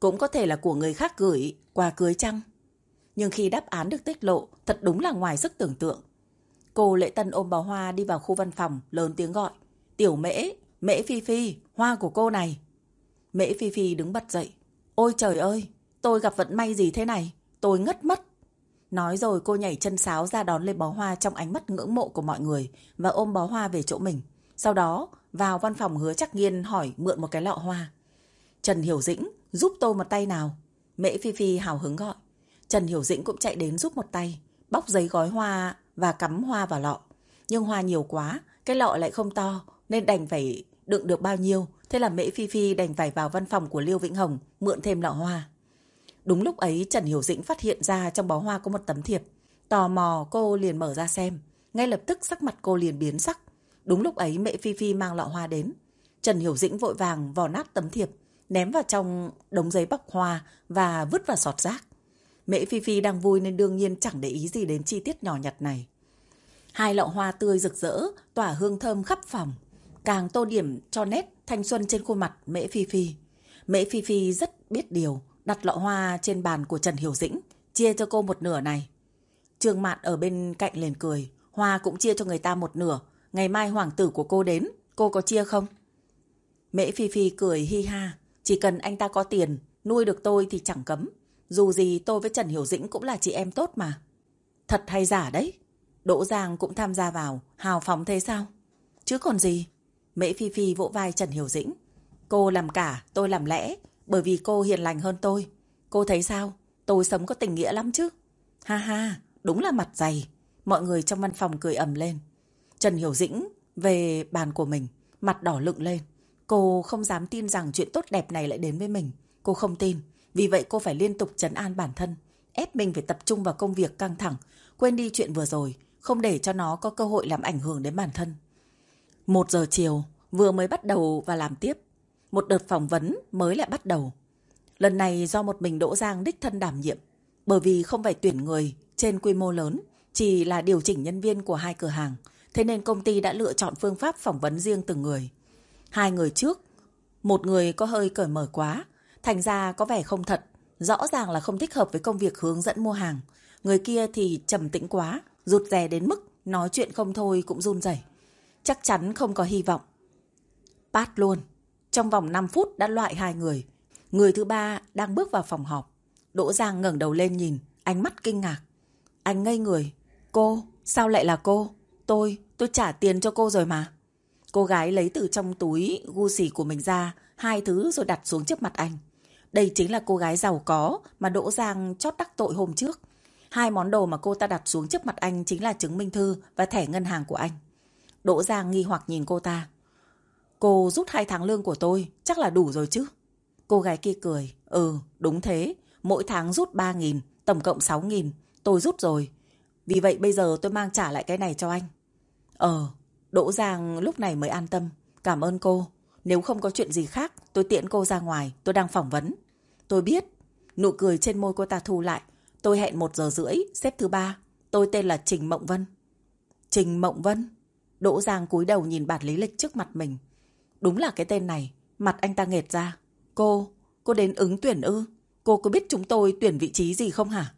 Cũng có thể là của người khác gửi, quà cưới chăng? Nhưng khi đáp án được tiết lộ, thật đúng là ngoài sức tưởng tượng. Cô Lệ Tân ôm bó hoa đi vào khu văn phòng, lớn tiếng gọi. Tiểu mễ, mễ Phi Phi, hoa của cô này. Mễ Phi Phi đứng bật dậy. Ôi trời ơi, tôi gặp vận may gì thế này? Tôi ngất mất. Nói rồi cô nhảy chân sáo ra đón lên bó hoa trong ánh mắt ngưỡng mộ của mọi người và ôm bó hoa về chỗ mình. Sau đó, vào văn phòng hứa chắc nghiên hỏi mượn một cái lọ hoa. Trần Hiểu Dĩnh, giúp tôi một tay nào. Mễ Phi Phi hào hứng gọi. Trần Hiểu Dĩnh cũng chạy đến giúp một tay, bóc giấy gói hoa và cắm hoa vào lọ. Nhưng hoa nhiều quá, cái lọ lại không to, nên đành phải đựng được bao nhiêu. Thế là Mễ Phi Phi đành phải vào văn phòng của Liêu Vĩnh Hồng mượn thêm lọ hoa. Đúng lúc ấy Trần Hiểu Dĩnh phát hiện ra trong bó hoa có một tấm thiệp. Tò mò cô liền mở ra xem. Ngay lập tức sắc mặt cô liền biến sắc. Đúng lúc ấy mẹ Phi Phi mang lọ hoa đến. Trần Hiểu Dĩnh vội vàng vò nát tấm thiệp, ném vào trong đống giấy bọc hoa và vứt vào sọt rác. Mễ Phi Phi đang vui nên đương nhiên chẳng để ý gì đến chi tiết nhỏ nhặt này. Hai lọ hoa tươi rực rỡ, tỏa hương thơm khắp phòng. Càng tô điểm cho nét thanh xuân trên khuôn mặt Mễ Phi Phi. Mễ Phi Phi rất biết điều, đặt lọ hoa trên bàn của Trần Hiểu Dĩnh, chia cho cô một nửa này. Trương Mạn ở bên cạnh liền cười, hoa cũng chia cho người ta một nửa, ngày mai hoàng tử của cô đến, cô có chia không? Mễ Phi Phi cười hi ha, chỉ cần anh ta có tiền, nuôi được tôi thì chẳng cấm. Dù gì tôi với Trần Hiểu Dĩnh cũng là chị em tốt mà. Thật hay giả đấy? Đỗ Giang cũng tham gia vào, hào phóng thế sao? Chứ còn gì? Mễ Phi Phi vỗ vai Trần Hiểu Dĩnh. Cô làm cả, tôi làm lẽ, bởi vì cô hiền lành hơn tôi. Cô thấy sao? Tôi sống có tình nghĩa lắm chứ. Ha ha, đúng là mặt dày. Mọi người trong văn phòng cười ầm lên. Trần Hiểu Dĩnh về bàn của mình, mặt đỏ lựng lên. Cô không dám tin rằng chuyện tốt đẹp này lại đến với mình. Cô không tin. Vì vậy cô phải liên tục chấn an bản thân. Ép mình phải tập trung vào công việc căng thẳng. Quên đi chuyện vừa rồi. Không để cho nó có cơ hội làm ảnh hưởng đến bản thân. Một giờ chiều, vừa mới bắt đầu và làm tiếp. Một đợt phỏng vấn mới lại bắt đầu. Lần này do một mình Đỗ Giang đích thân đảm nhiệm. Bởi vì không phải tuyển người trên quy mô lớn, chỉ là điều chỉnh nhân viên của hai cửa hàng. Thế nên công ty đã lựa chọn phương pháp phỏng vấn riêng từng người. Hai người trước, một người có hơi cởi mở quá, thành ra có vẻ không thật, rõ ràng là không thích hợp với công việc hướng dẫn mua hàng. Người kia thì trầm tĩnh quá, rụt rè đến mức nói chuyện không thôi cũng run rẩy. Chắc chắn không có hy vọng. Pát luôn. Trong vòng 5 phút đã loại hai người. Người thứ ba đang bước vào phòng họp. Đỗ Giang ngẩng đầu lên nhìn, ánh mắt kinh ngạc. Anh ngây người. Cô, sao lại là cô? Tôi, tôi trả tiền cho cô rồi mà. Cô gái lấy từ trong túi gu xì của mình ra hai thứ rồi đặt xuống trước mặt anh. Đây chính là cô gái giàu có mà Đỗ Giang chót đắc tội hôm trước. Hai món đồ mà cô ta đặt xuống trước mặt anh chính là chứng minh thư và thẻ ngân hàng của anh. Đỗ Giang nghi hoặc nhìn cô ta. Cô rút hai tháng lương của tôi, chắc là đủ rồi chứ. Cô gái kia cười. Ừ, đúng thế. Mỗi tháng rút 3.000, tổng cộng 6.000. Tôi rút rồi. Vì vậy bây giờ tôi mang trả lại cái này cho anh. Ờ, Đỗ Giang lúc này mới an tâm. Cảm ơn cô. Nếu không có chuyện gì khác, tôi tiễn cô ra ngoài. Tôi đang phỏng vấn. Tôi biết. Nụ cười trên môi cô ta thu lại. Tôi hẹn một giờ rưỡi, xếp thứ ba. Tôi tên là Trình Mộng Vân. Trình Mộng Vân? Đỗ Giang cúi đầu nhìn bản lý lịch trước mặt mình. Đúng là cái tên này. Mặt anh ta nghệt ra. Cô, cô đến ứng tuyển ư? Cô có biết chúng tôi tuyển vị trí gì không hả?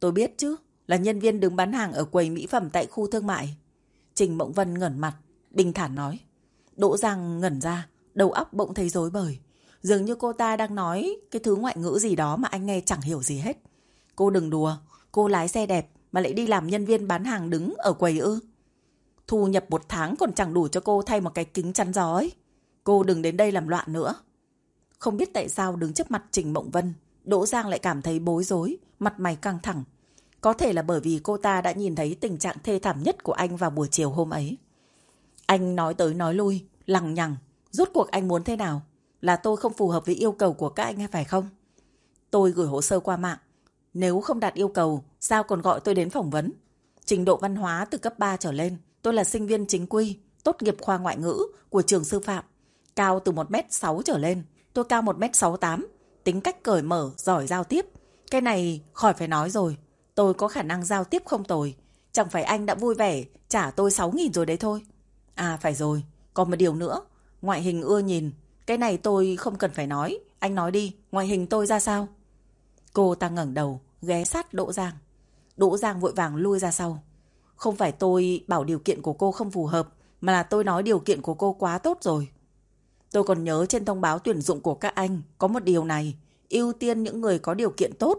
Tôi biết chứ. Là nhân viên đứng bán hàng ở quầy mỹ phẩm tại khu thương mại. Trình Mộng Vân ngẩn mặt, bình thản nói. Đỗ Giang ngẩn ra, đầu óc bỗng thấy rối bời. Dường như cô ta đang nói cái thứ ngoại ngữ gì đó mà anh nghe chẳng hiểu gì hết. Cô đừng đùa, cô lái xe đẹp mà lại đi làm nhân viên bán hàng đứng ở quầy ư. Thu nhập một tháng còn chẳng đủ cho cô thay một cái kính chắn gió ấy. Cô đừng đến đây làm loạn nữa. Không biết tại sao đứng trước mặt Trình Mộng Vân, Đỗ Giang lại cảm thấy bối rối, mặt mày căng thẳng. Có thể là bởi vì cô ta đã nhìn thấy tình trạng thê thảm nhất của anh vào buổi chiều hôm ấy. Anh nói tới nói lui, lằng nhằng. Rốt cuộc anh muốn thế nào? Là tôi không phù hợp với yêu cầu của các anh hay phải không? Tôi gửi hồ sơ qua mạng. Nếu không đạt yêu cầu, sao còn gọi tôi đến phỏng vấn? Trình độ văn hóa từ cấp 3 trở lên. Tôi là sinh viên chính quy, tốt nghiệp khoa ngoại ngữ của trường sư phạm. Cao từ 1m6 trở lên. Tôi cao 1m68. Tính cách cởi mở, giỏi giao tiếp. Cái này khỏi phải nói rồi. Tôi có khả năng giao tiếp không tồi. Chẳng phải anh đã vui vẻ trả tôi 6.000 rồi đấy thôi. À phải rồi, còn một điều nữa. Ngoại hình ưa nhìn. Cái này tôi không cần phải nói. Anh nói đi, ngoại hình tôi ra sao? Cô ta ngẩng đầu, ghé sát Đỗ Giang. Đỗ Giang vội vàng lui ra sau. Không phải tôi bảo điều kiện của cô không phù hợp, mà là tôi nói điều kiện của cô quá tốt rồi. Tôi còn nhớ trên thông báo tuyển dụng của các anh có một điều này, ưu tiên những người có điều kiện tốt.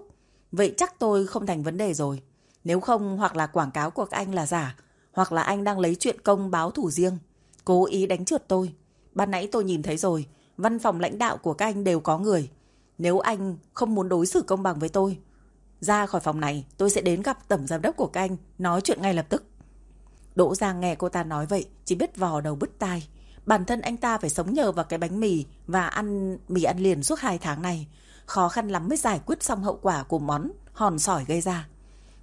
Vậy chắc tôi không thành vấn đề rồi. Nếu không hoặc là quảng cáo của các anh là giả, hoặc là anh đang lấy chuyện công báo thủ riêng. Cố ý đánh trượt tôi. Ban nãy tôi nhìn thấy rồi, văn phòng lãnh đạo của các anh đều có người. Nếu anh không muốn đối xử công bằng với tôi, ra khỏi phòng này tôi sẽ đến gặp tổng giám đốc của các anh, nói chuyện ngay lập tức. Đỗ Giang nghe cô ta nói vậy, chỉ biết vò đầu bứt tai. Bản thân anh ta phải sống nhờ vào cái bánh mì và ăn mì ăn liền suốt hai tháng này. Khó khăn lắm mới giải quyết xong hậu quả của món hòn sỏi gây ra.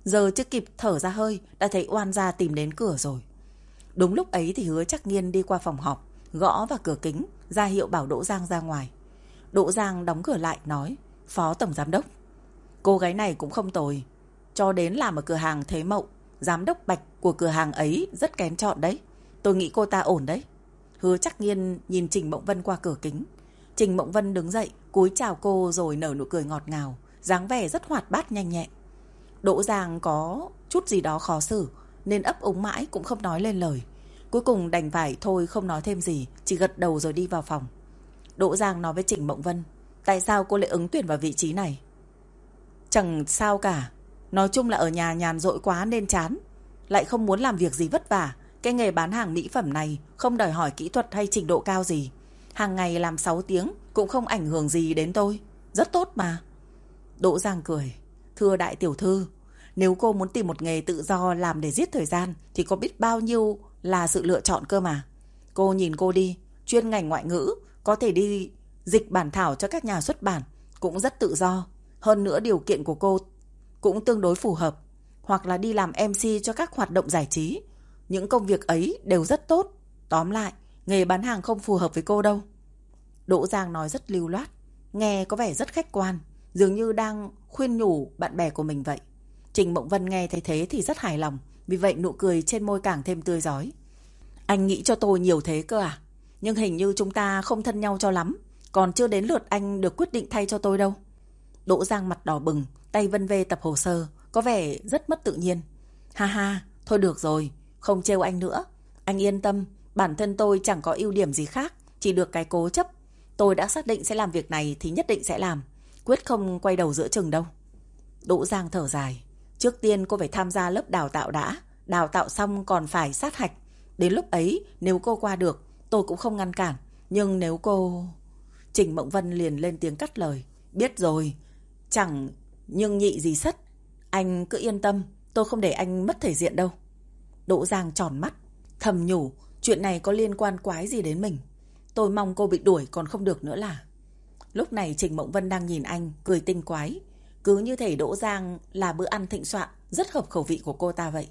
Giờ chưa kịp thở ra hơi, đã thấy oan gia tìm đến cửa rồi. Đúng lúc ấy thì hứa chắc nghiên đi qua phòng họp, gõ vào cửa kính, ra hiệu bảo Đỗ Giang ra ngoài. Đỗ Giang đóng cửa lại nói, Phó Tổng Giám Đốc. Cô gái này cũng không tồi, cho đến làm ở cửa hàng Thế Mậu, giám đốc bạch của cửa hàng ấy rất kén chọn đấy. Tôi nghĩ cô ta ổn đấy. Hứa chắc nghiên nhìn Trình Mộng Vân qua cửa kính. Trình Mộng Vân đứng dậy, cúi chào cô rồi nở nụ cười ngọt ngào, dáng vẻ rất hoạt bát nhanh nhẹn. Đỗ Giang có chút gì đó khó xử, nên ấp úng mãi cũng không nói lên lời. Cuối cùng đành phải thôi không nói thêm gì, chỉ gật đầu rồi đi vào phòng. Đỗ Giang nói với trịnh Mộng Vân, tại sao cô lại ứng tuyển vào vị trí này? Chẳng sao cả, nói chung là ở nhà nhàn rỗi quá nên chán, lại không muốn làm việc gì vất vả. Cái nghề bán hàng mỹ phẩm này không đòi hỏi kỹ thuật hay trình độ cao gì. Hàng ngày làm 6 tiếng cũng không ảnh hưởng gì đến tôi. Rất tốt mà. Đỗ Giang cười. Thưa đại tiểu thư, nếu cô muốn tìm một nghề tự do làm để giết thời gian thì có biết bao nhiêu là sự lựa chọn cơ mà. Cô nhìn cô đi, chuyên ngành ngoại ngữ, có thể đi dịch bản thảo cho các nhà xuất bản, cũng rất tự do. Hơn nữa điều kiện của cô cũng tương đối phù hợp. Hoặc là đi làm MC cho các hoạt động giải trí. Những công việc ấy đều rất tốt. Tóm lại, nghề bán hàng không phù hợp với cô đâu. Đỗ Giang nói rất lưu loát, nghe có vẻ rất khách quan, dường như đang khuyên nhủ bạn bè của mình vậy. Trình Mộng Vân nghe thấy thế thì rất hài lòng, vì vậy nụ cười trên môi càng thêm tươi giói. Anh nghĩ cho tôi nhiều thế cơ à? Nhưng hình như chúng ta không thân nhau cho lắm, còn chưa đến lượt anh được quyết định thay cho tôi đâu. Đỗ Giang mặt đỏ bừng, tay vân vê tập hồ sơ, có vẻ rất mất tự nhiên. Ha ha, thôi được rồi, không trêu anh nữa. Anh yên tâm, bản thân tôi chẳng có ưu điểm gì khác, chỉ được cái cố chấp. Tôi đã xác định sẽ làm việc này thì nhất định sẽ làm, quyết không quay đầu giữa chừng đâu. Đỗ Giang thở dài, trước tiên cô phải tham gia lớp đào tạo đã, đào tạo xong còn phải sát hạch. Đến lúc ấy, nếu cô qua được, tôi cũng không ngăn cản. Nhưng nếu cô... Trình Mộng Vân liền lên tiếng cắt lời. Biết rồi, chẳng nhưng nhị gì sất. Anh cứ yên tâm, tôi không để anh mất thể diện đâu. Đỗ Giang tròn mắt, thầm nhủ, chuyện này có liên quan quái gì đến mình. Tôi mong cô bị đuổi còn không được nữa là. Lúc này Trình Mộng Vân đang nhìn anh, cười tinh quái. Cứ như thể Đỗ Giang là bữa ăn thịnh soạn, rất hợp khẩu vị của cô ta vậy.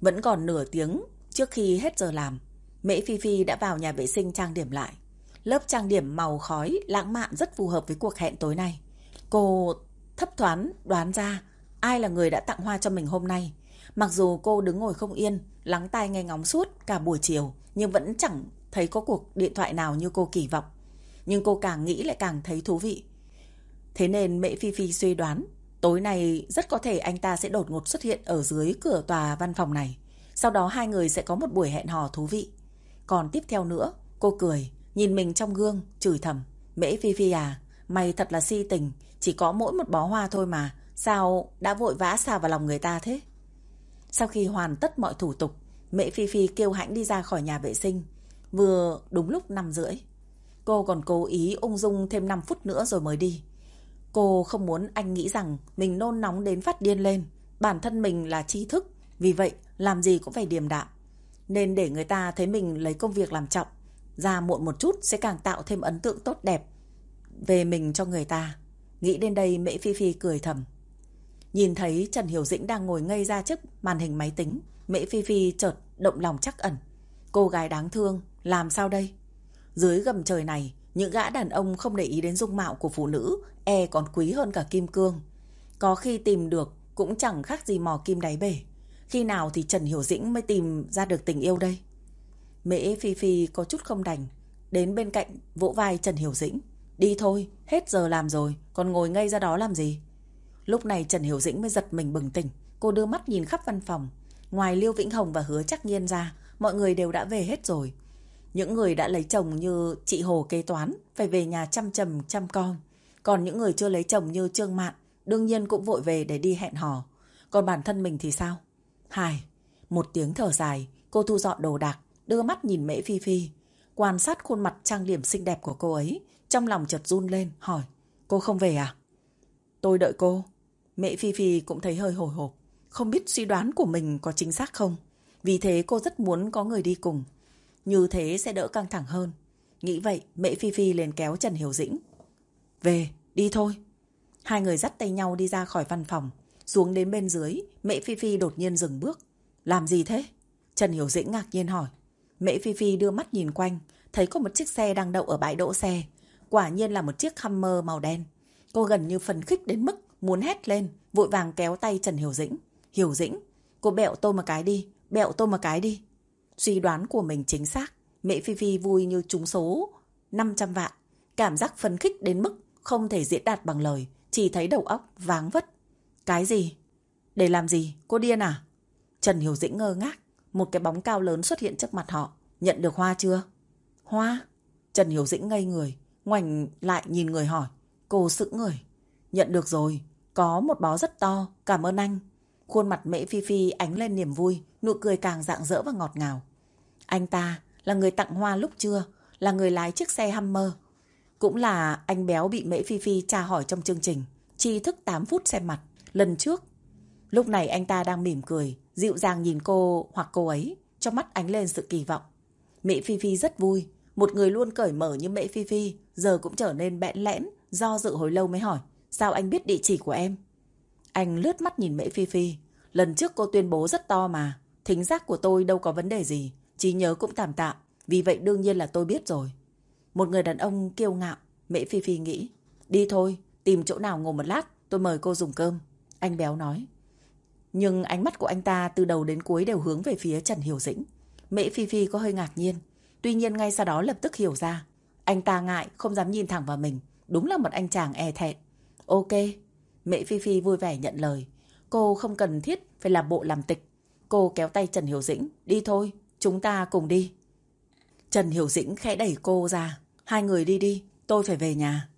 Vẫn còn nửa tiếng trước khi hết giờ làm, Mễ Phi Phi đã vào nhà vệ sinh trang điểm lại. Lớp trang điểm màu khói, lãng mạn rất phù hợp với cuộc hẹn tối nay. Cô thấp thoáng đoán ra ai là người đã tặng hoa cho mình hôm nay. Mặc dù cô đứng ngồi không yên, lắng tai nghe ngóng suốt cả buổi chiều, nhưng vẫn chẳng thấy có cuộc điện thoại nào như cô kỳ vọng. Nhưng cô càng nghĩ lại càng thấy thú vị. Thế nên Mễ Phi Phi suy đoán, tối nay rất có thể anh ta sẽ đột ngột xuất hiện ở dưới cửa tòa văn phòng này. Sau đó hai người sẽ có một buổi hẹn hò thú vị. Còn tiếp theo nữa, cô cười, nhìn mình trong gương, chửi thầm. Mễ Phi Phi à, mày thật là si tình, chỉ có mỗi một bó hoa thôi mà, sao đã vội vã xào vào lòng người ta thế? Sau khi hoàn tất mọi thủ tục, Mễ Phi Phi kêu hãnh đi ra khỏi nhà vệ sinh, vừa đúng lúc 5 rưỡi. Cô còn cố ý ung dung thêm 5 phút nữa rồi mới đi. Cô không muốn anh nghĩ rằng mình nôn nóng đến phát điên lên. Bản thân mình là trí thức, vì vậy làm gì cũng phải điềm đạm. Nên để người ta thấy mình lấy công việc làm trọng, ra muộn một chút sẽ càng tạo thêm ấn tượng tốt đẹp về mình cho người ta. Nghĩ đến đây Mễ Phi Phi cười thầm. Nhìn thấy Trần Hiểu Dĩnh đang ngồi ngây ra trước màn hình máy tính, Mễ Phi Phi chợt động lòng chắc ẩn. Cô gái đáng thương, làm sao đây? Dưới gầm trời này, những gã đàn ông không để ý đến dung mạo của phụ nữ, e còn quý hơn cả kim cương. Có khi tìm được cũng chẳng khác gì mò kim đáy bể. Khi nào thì Trần Hiểu Dĩnh mới tìm ra được tình yêu đây? Mễ Phi Phi có chút không đành, đến bên cạnh vỗ vai Trần Hiểu Dĩnh. Đi thôi, hết giờ làm rồi, còn ngồi ngay ra đó làm gì? Lúc này Trần Hiểu Dĩnh mới giật mình bừng tỉnh. Cô đưa mắt nhìn khắp văn phòng. Ngoài Liêu Vĩnh Hồng và Hứa Chắc Nhiên ra, mọi người đều đã về hết rồi. Những người đã lấy chồng như chị Hồ kế toán phải về nhà chăm chầm chăm con. Còn những người chưa lấy chồng như Trương Mạn đương nhiên cũng vội về để đi hẹn hò. Còn bản thân mình thì sao? Hài, một tiếng thở dài, cô thu dọn đồ đạc, đưa mắt nhìn Mễ Phi Phi. Quan sát khuôn mặt trang điểm xinh đẹp của cô ấy, trong lòng chợt run lên, hỏi, cô không về à? Tôi đợi cô. Mẹ Phi Phi cũng thấy hơi hồi hộp, không biết suy đoán của mình có chính xác không. Vì thế cô rất muốn có người đi cùng. Như thế sẽ đỡ căng thẳng hơn. Nghĩ vậy, mẹ Phi Phi liền kéo Trần Hiểu Dĩnh. Về, đi thôi. Hai người dắt tay nhau đi ra khỏi văn phòng. Xuống đến bên dưới, mẹ Phi Phi đột nhiên dừng bước. Làm gì thế? Trần Hiểu Dĩnh ngạc nhiên hỏi. Mẹ Phi Phi đưa mắt nhìn quanh, thấy có một chiếc xe đang đậu ở bãi đỗ xe. Quả nhiên là một chiếc Hummer màu đen. Cô gần như phần khích đến mức muốn hét lên, vội vàng kéo tay Trần Hiểu Dĩnh. Hiểu Dĩnh, cô bẹo tôi một cái đi, bẹo tôi một cái đi. Suy đoán của mình chính xác, mẹ Phi Phi vui như trúng số 500 vạn. Cảm giác phấn khích đến mức không thể diễn đạt bằng lời, chỉ thấy đầu óc váng vất. Cái gì? Để làm gì? Cô điên à? Trần Hiểu Dĩnh ngơ ngác, một cái bóng cao lớn xuất hiện trước mặt họ. Nhận được hoa chưa? Hoa? Trần Hiểu Dĩnh ngây người, ngoảnh lại nhìn người hỏi. Cô sững người. Nhận được rồi, có một bó rất to, cảm ơn anh. Khuôn mặt mễ Phi Phi ánh lên niềm vui, nụ cười càng rạng rỡ và ngọt ngào. Anh ta là người tặng hoa lúc trưa, là người lái chiếc xe Hummer. Cũng là anh béo bị mễ Phi Phi tra hỏi trong chương trình, chi thức 8 phút xem mặt, lần trước. Lúc này anh ta đang mỉm cười, dịu dàng nhìn cô hoặc cô ấy, trong mắt ánh lên sự kỳ vọng. Mễ Phi Phi rất vui, một người luôn cởi mở như Mễ Phi Phi, giờ cũng trở nên bẽn lẽn, do dự hồi lâu mới hỏi. Sao anh biết địa chỉ của em? Anh lướt mắt nhìn Mễ Phi Phi. Lần trước cô tuyên bố rất to mà. Thính giác của tôi đâu có vấn đề gì trí nhớ cũng tạm tạm. Vì vậy đương nhiên là tôi biết rồi. Một người đàn ông kiêu ngạo. Mễ Phi Phi nghĩ. Đi thôi, tìm chỗ nào ngồi một lát. Tôi mời cô dùng cơm. Anh béo nói. Nhưng ánh mắt của anh ta từ đầu đến cuối đều hướng về phía Trần Hiểu Dĩnh. Mễ Phi Phi có hơi ngạc nhiên. Tuy nhiên ngay sau đó lập tức hiểu ra. Anh ta ngại, không dám nhìn thẳng vào mình. Đúng là một anh chàng e thẹn. Ok. mễ Phi Phi vui vẻ nhận lời. Cô không cần thiết phải làm bộ làm tịch. Cô kéo tay Trần Hiểu Dĩnh. Đi thôi, chúng ta cùng đi. Trần Hiểu Dĩnh khẽ đẩy cô ra. Hai người đi đi, tôi phải về nhà.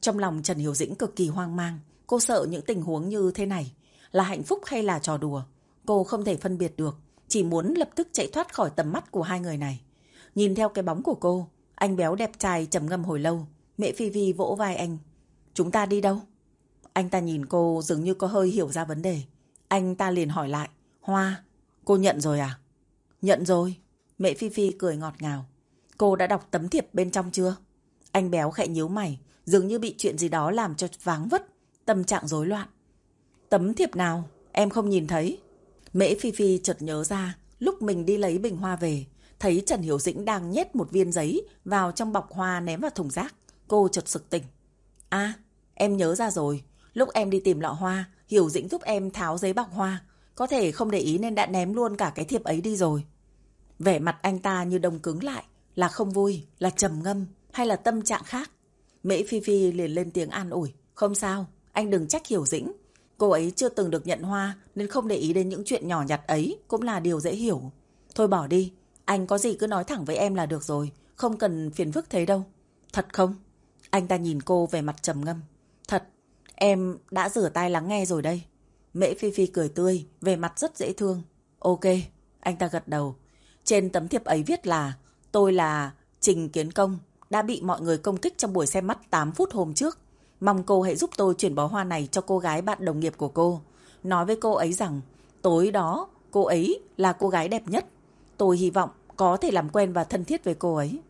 Trong lòng Trần Hiểu Dĩnh cực kỳ hoang mang. Cô sợ những tình huống như thế này. Là hạnh phúc hay là trò đùa? Cô không thể phân biệt được. Chỉ muốn lập tức chạy thoát khỏi tầm mắt của hai người này. Nhìn theo cái bóng của cô, anh béo đẹp trai trầm ngâm hồi lâu. Mẹ Phi Vi vỗ vai anh. Chúng ta đi đâu? Anh ta nhìn cô dường như có hơi hiểu ra vấn đề. Anh ta liền hỏi lại. Hoa, cô nhận rồi à? Nhận rồi. Mẹ Phi Phi cười ngọt ngào. Cô đã đọc tấm thiệp bên trong chưa? Anh béo khẽ nhíu mày. dường như bị chuyện gì đó làm cho váng vất, tâm trạng rối loạn. Tấm thiệp nào? Em không nhìn thấy. Mễ Phi Phi chợt nhớ ra, lúc mình đi lấy bình hoa về, thấy Trần Hiểu Dĩnh đang nhét một viên giấy vào trong bọc hoa ném vào thùng rác. Cô chợt sực tỉnh. À, em nhớ ra rồi. Lúc em đi tìm lọ hoa, Hiểu Dĩnh giúp em tháo giấy bọc hoa. Có thể không để ý nên đã ném luôn cả cái thiệp ấy đi rồi. Vẻ mặt anh ta như đông cứng lại, là không vui, là trầm ngâm, hay là tâm trạng khác. Mễ Phi Phi liền lên tiếng an ủi. Không sao, anh đừng trách Hiểu Dĩnh. Cô ấy chưa từng được nhận hoa nên không để ý đến những chuyện nhỏ nhặt ấy cũng là điều dễ hiểu. Thôi bỏ đi, anh có gì cứ nói thẳng với em là được rồi, không cần phiền phức thế đâu. Thật không? Anh ta nhìn cô về mặt trầm ngâm. Thật, em đã rửa tay lắng nghe rồi đây. Mễ Phi Phi cười tươi, về mặt rất dễ thương. Ok, anh ta gật đầu. Trên tấm thiệp ấy viết là Tôi là Trình Kiến Công, đã bị mọi người công kích trong buổi xem mắt 8 phút hôm trước. Mong cô hãy giúp tôi chuyển bó hoa này cho cô gái bạn đồng nghiệp của cô. Nói với cô ấy rằng tối đó cô ấy là cô gái đẹp nhất. Tôi hy vọng có thể làm quen và thân thiết với cô ấy.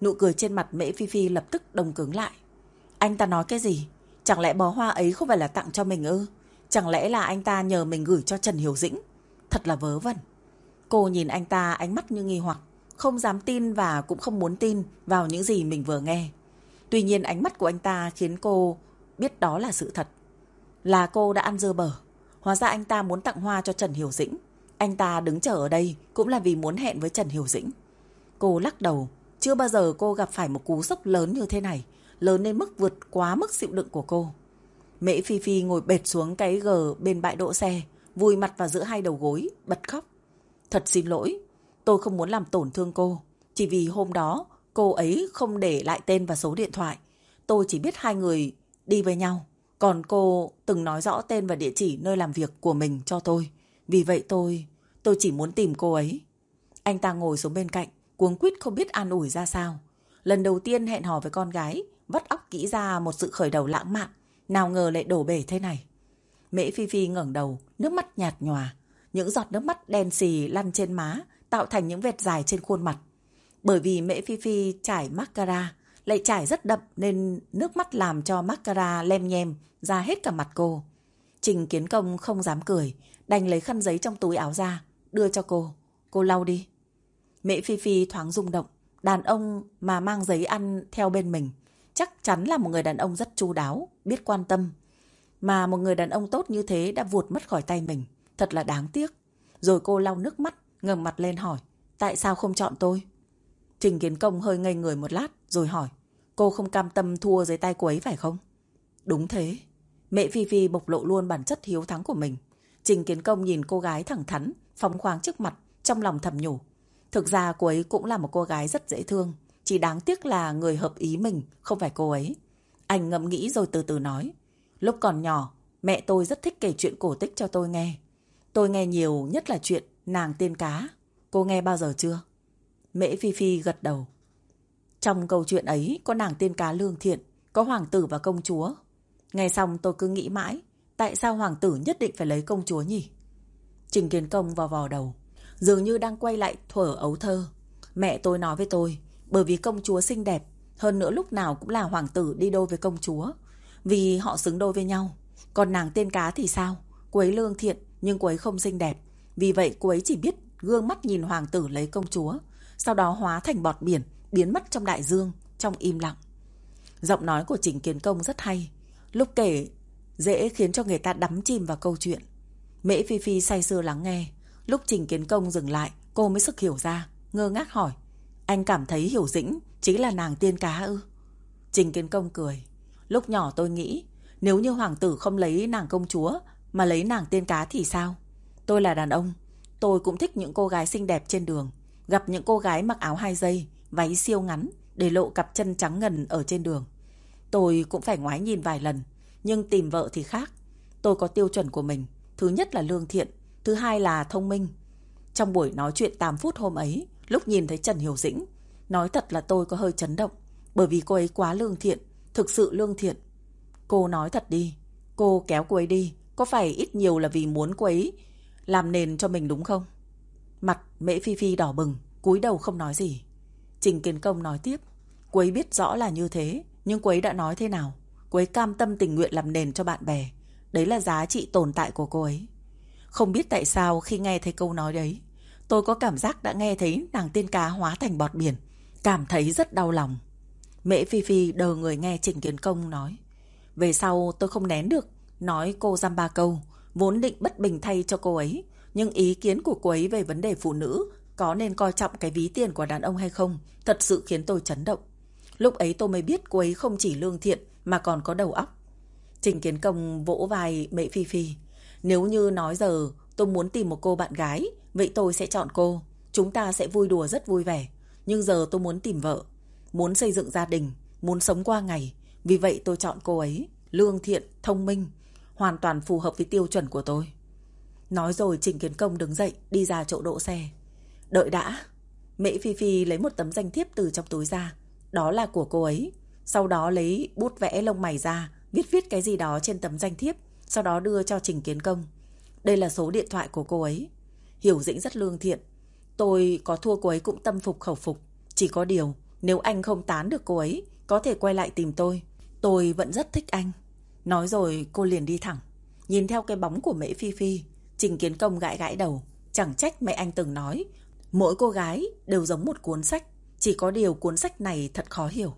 Nụ cười trên mặt Mễ Phi Phi lập tức đông cứng lại. Anh ta nói cái gì? Chẳng lẽ bó hoa ấy không phải là tặng cho mình ư? Chẳng lẽ là anh ta nhờ mình gửi cho Trần Hiểu Dĩnh? Thật là vớ vẩn. Cô nhìn anh ta ánh mắt như nghi hoặc, không dám tin và cũng không muốn tin vào những gì mình vừa nghe. Tuy nhiên ánh mắt của anh ta khiến cô biết đó là sự thật. Là cô đã ăn dơ bở. Hóa ra anh ta muốn tặng hoa cho Trần Hiểu Dĩnh. Anh ta đứng chờ ở đây cũng là vì muốn hẹn với Trần Hiểu Dĩnh. Cô lắc đầu. Chưa bao giờ cô gặp phải một cú sốc lớn như thế này. Lớn đến mức vượt quá mức chịu đựng của cô. Mễ Phi Phi ngồi bệt xuống cái gờ bên bãi đỗ xe. Vùi mặt vào giữa hai đầu gối. Bật khóc. Thật xin lỗi. Tôi không muốn làm tổn thương cô. Chỉ vì hôm đó cô ấy không để lại tên và số điện thoại. Tôi chỉ biết hai người đi với nhau. Còn cô từng nói rõ tên và địa chỉ nơi làm việc của mình cho tôi. Vì vậy tôi... tôi chỉ muốn tìm cô ấy. Anh ta ngồi xuống bên cạnh, cuống quýt không biết an ủi ra sao. Lần đầu tiên hẹn hò với con gái, vắt óc kỹ ra một sự khởi đầu lãng mạn. Nào ngờ lại đổ bể thế này. Mễ Phi Phi ngẩng đầu, nước mắt nhạt nhòa. Những giọt nước mắt đen xì lăn trên má, tạo thành những vệt dài trên khuôn mặt. Bởi vì Mễ Phi Phi trải mascara, lại trải rất đậm nên nước mắt làm cho mascara lem nhem ra hết cả mặt cô. Trình Kiến Công không dám cười, đành lấy khăn giấy trong túi áo ra, đưa cho cô. Cô lau đi. Mễ Phi Phi thoáng rung động, đàn ông mà mang giấy ăn theo bên mình, chắc chắn là một người đàn ông rất chu đáo, biết quan tâm. Mà một người đàn ông tốt như thế đã vụt mất khỏi tay mình, thật là đáng tiếc. Rồi cô lau nước mắt, ngẩng mặt lên hỏi, tại sao không chọn tôi? Trình Kiến Công hơi ngây người một lát rồi hỏi, cô không cam tâm thua dưới tay cô ấy phải không? Đúng thế. Mẹ Phi Phi bộc lộ luôn bản chất hiếu thắng của mình. Trình Kiến Công nhìn cô gái thẳng thắn, phóng khoáng trước mặt, trong lòng thầm nhủ. Thực ra cô ấy cũng là một cô gái rất dễ thương, chỉ đáng tiếc là người hợp ý mình, không phải cô ấy. Anh ngẫm nghĩ rồi từ từ nói. Lúc còn nhỏ, mẹ tôi rất thích kể chuyện cổ tích cho tôi nghe. Tôi nghe nhiều nhất là chuyện nàng tiên cá. Cô nghe bao giờ chưa? Mễ Phi Phi gật đầu. Trong câu chuyện ấy có nàng tiên cá lương thiện, có hoàng tử và công chúa. Nghe xong tôi cứ nghĩ mãi, tại sao hoàng tử nhất định phải lấy công chúa nhỉ? Trình Kiến Công vào vò đầu, dường như đang quay lại thuở ấu thơ. Mẹ tôi nói với tôi, bởi vì công chúa xinh đẹp, hơn nữa lúc nào cũng là hoàng tử đi đôi với công chúa. Vì họ xứng đôi với nhau. Còn nàng tiên cá thì sao? Cô ấy lương thiện, nhưng cô ấy không xinh đẹp. Vì vậy cô ấy chỉ biết gương mắt nhìn hoàng tử lấy công chúa sau đó hóa thành bọt biển, biến mất trong đại dương, trong im lặng. Giọng nói của Trình Kiến Công rất hay, lúc kể dễ khiến cho người ta đắm chìm vào câu chuyện. Mễ Phi Phi say sưa lắng nghe, lúc Trình Kiến Công dừng lại, cô mới sức hiểu ra, ngơ ngác hỏi, anh cảm thấy Hiểu Dĩnh chính là nàng tiên cá ư? Trình Kiến Công cười, lúc nhỏ tôi nghĩ, nếu như hoàng tử không lấy nàng công chúa mà lấy nàng tiên cá thì sao? Tôi là đàn ông, tôi cũng thích những cô gái xinh đẹp trên đường. Gặp những cô gái mặc áo hai dây, váy siêu ngắn, để lộ cặp chân trắng ngần ở trên đường. Tôi cũng phải ngoái nhìn vài lần, nhưng tìm vợ thì khác. Tôi có tiêu chuẩn của mình. Thứ nhất là lương thiện, thứ hai là thông minh. Trong buổi nói chuyện 8 phút hôm ấy, lúc nhìn thấy Trần Hiểu Dĩnh, nói thật là tôi có hơi chấn động, bởi vì cô ấy quá lương thiện, thực sự lương thiện. Cô nói thật đi, cô kéo cô ấy đi, có phải ít nhiều là vì muốn cô ấy làm nền cho mình đúng không? Mặt Mễ Phi Phi đỏ bừng, cúi đầu không nói gì. Trình Kiến Công nói tiếp, cô ấy biết rõ là như thế, Nhưng cô ấy đã nói thế nào? Cô ấy cam tâm tình nguyện làm nền cho bạn bè. Đấy là giá trị tồn tại của cô ấy. Không biết tại sao khi nghe thấy câu nói đấy, tôi có cảm giác đã nghe thấy nàng tiên cá hóa thành bọt biển. Cảm thấy rất đau lòng. Mễ Phi Phi đờ người nghe Trình Kiến Công nói. Về sau tôi không nén được, nói cô dăm ba câu, vốn định bất bình thay cho cô ấy. Nhưng ý kiến của cô ấy về vấn đề phụ nữ có nên coi trọng cái ví tiền của đàn ông hay không, thật sự khiến tôi chấn động. Lúc ấy tôi mới biết cô ấy không chỉ lương thiện mà còn có đầu óc. Trình Kiến Công vỗ vai Mễ Phi Phi. Nếu như nói giờ tôi muốn tìm một cô bạn gái, vậy tôi sẽ chọn cô. Chúng ta sẽ vui đùa rất vui vẻ. Nhưng giờ tôi muốn tìm vợ, muốn xây dựng gia đình, muốn sống qua ngày. Vì vậy tôi chọn cô ấy, lương thiện, thông minh, hoàn toàn phù hợp với tiêu chuẩn của tôi. Nói rồi Trình Kiến Công đứng dậy, đi ra chỗ đỗ xe. Đợi đã. Mễ Phi Phi lấy một tấm danh thiếp từ trong túi ra. Đó là của cô ấy. Sau đó lấy bút vẽ lông mày ra, viết viết cái gì đó trên tấm danh thiếp, sau đó đưa cho Trình Kiến Công. Đây là số điện thoại của cô ấy. Hiểu Dĩnh rất lương thiện. Tôi có thua cô ấy cũng tâm phục khẩu phục. Chỉ có điều, nếu anh không tán được cô ấy, có thể quay lại tìm tôi. Tôi vẫn rất thích anh. Nói rồi cô liền đi thẳng. Nhìn theo cái bóng của mễ Phi Phi, Trình Kiến Công gãi gãi đầu. Chẳng trách mẹ anh từng nói, mỗi cô gái đều giống một cuốn sách. Chỉ có điều cuốn sách này thật khó hiểu.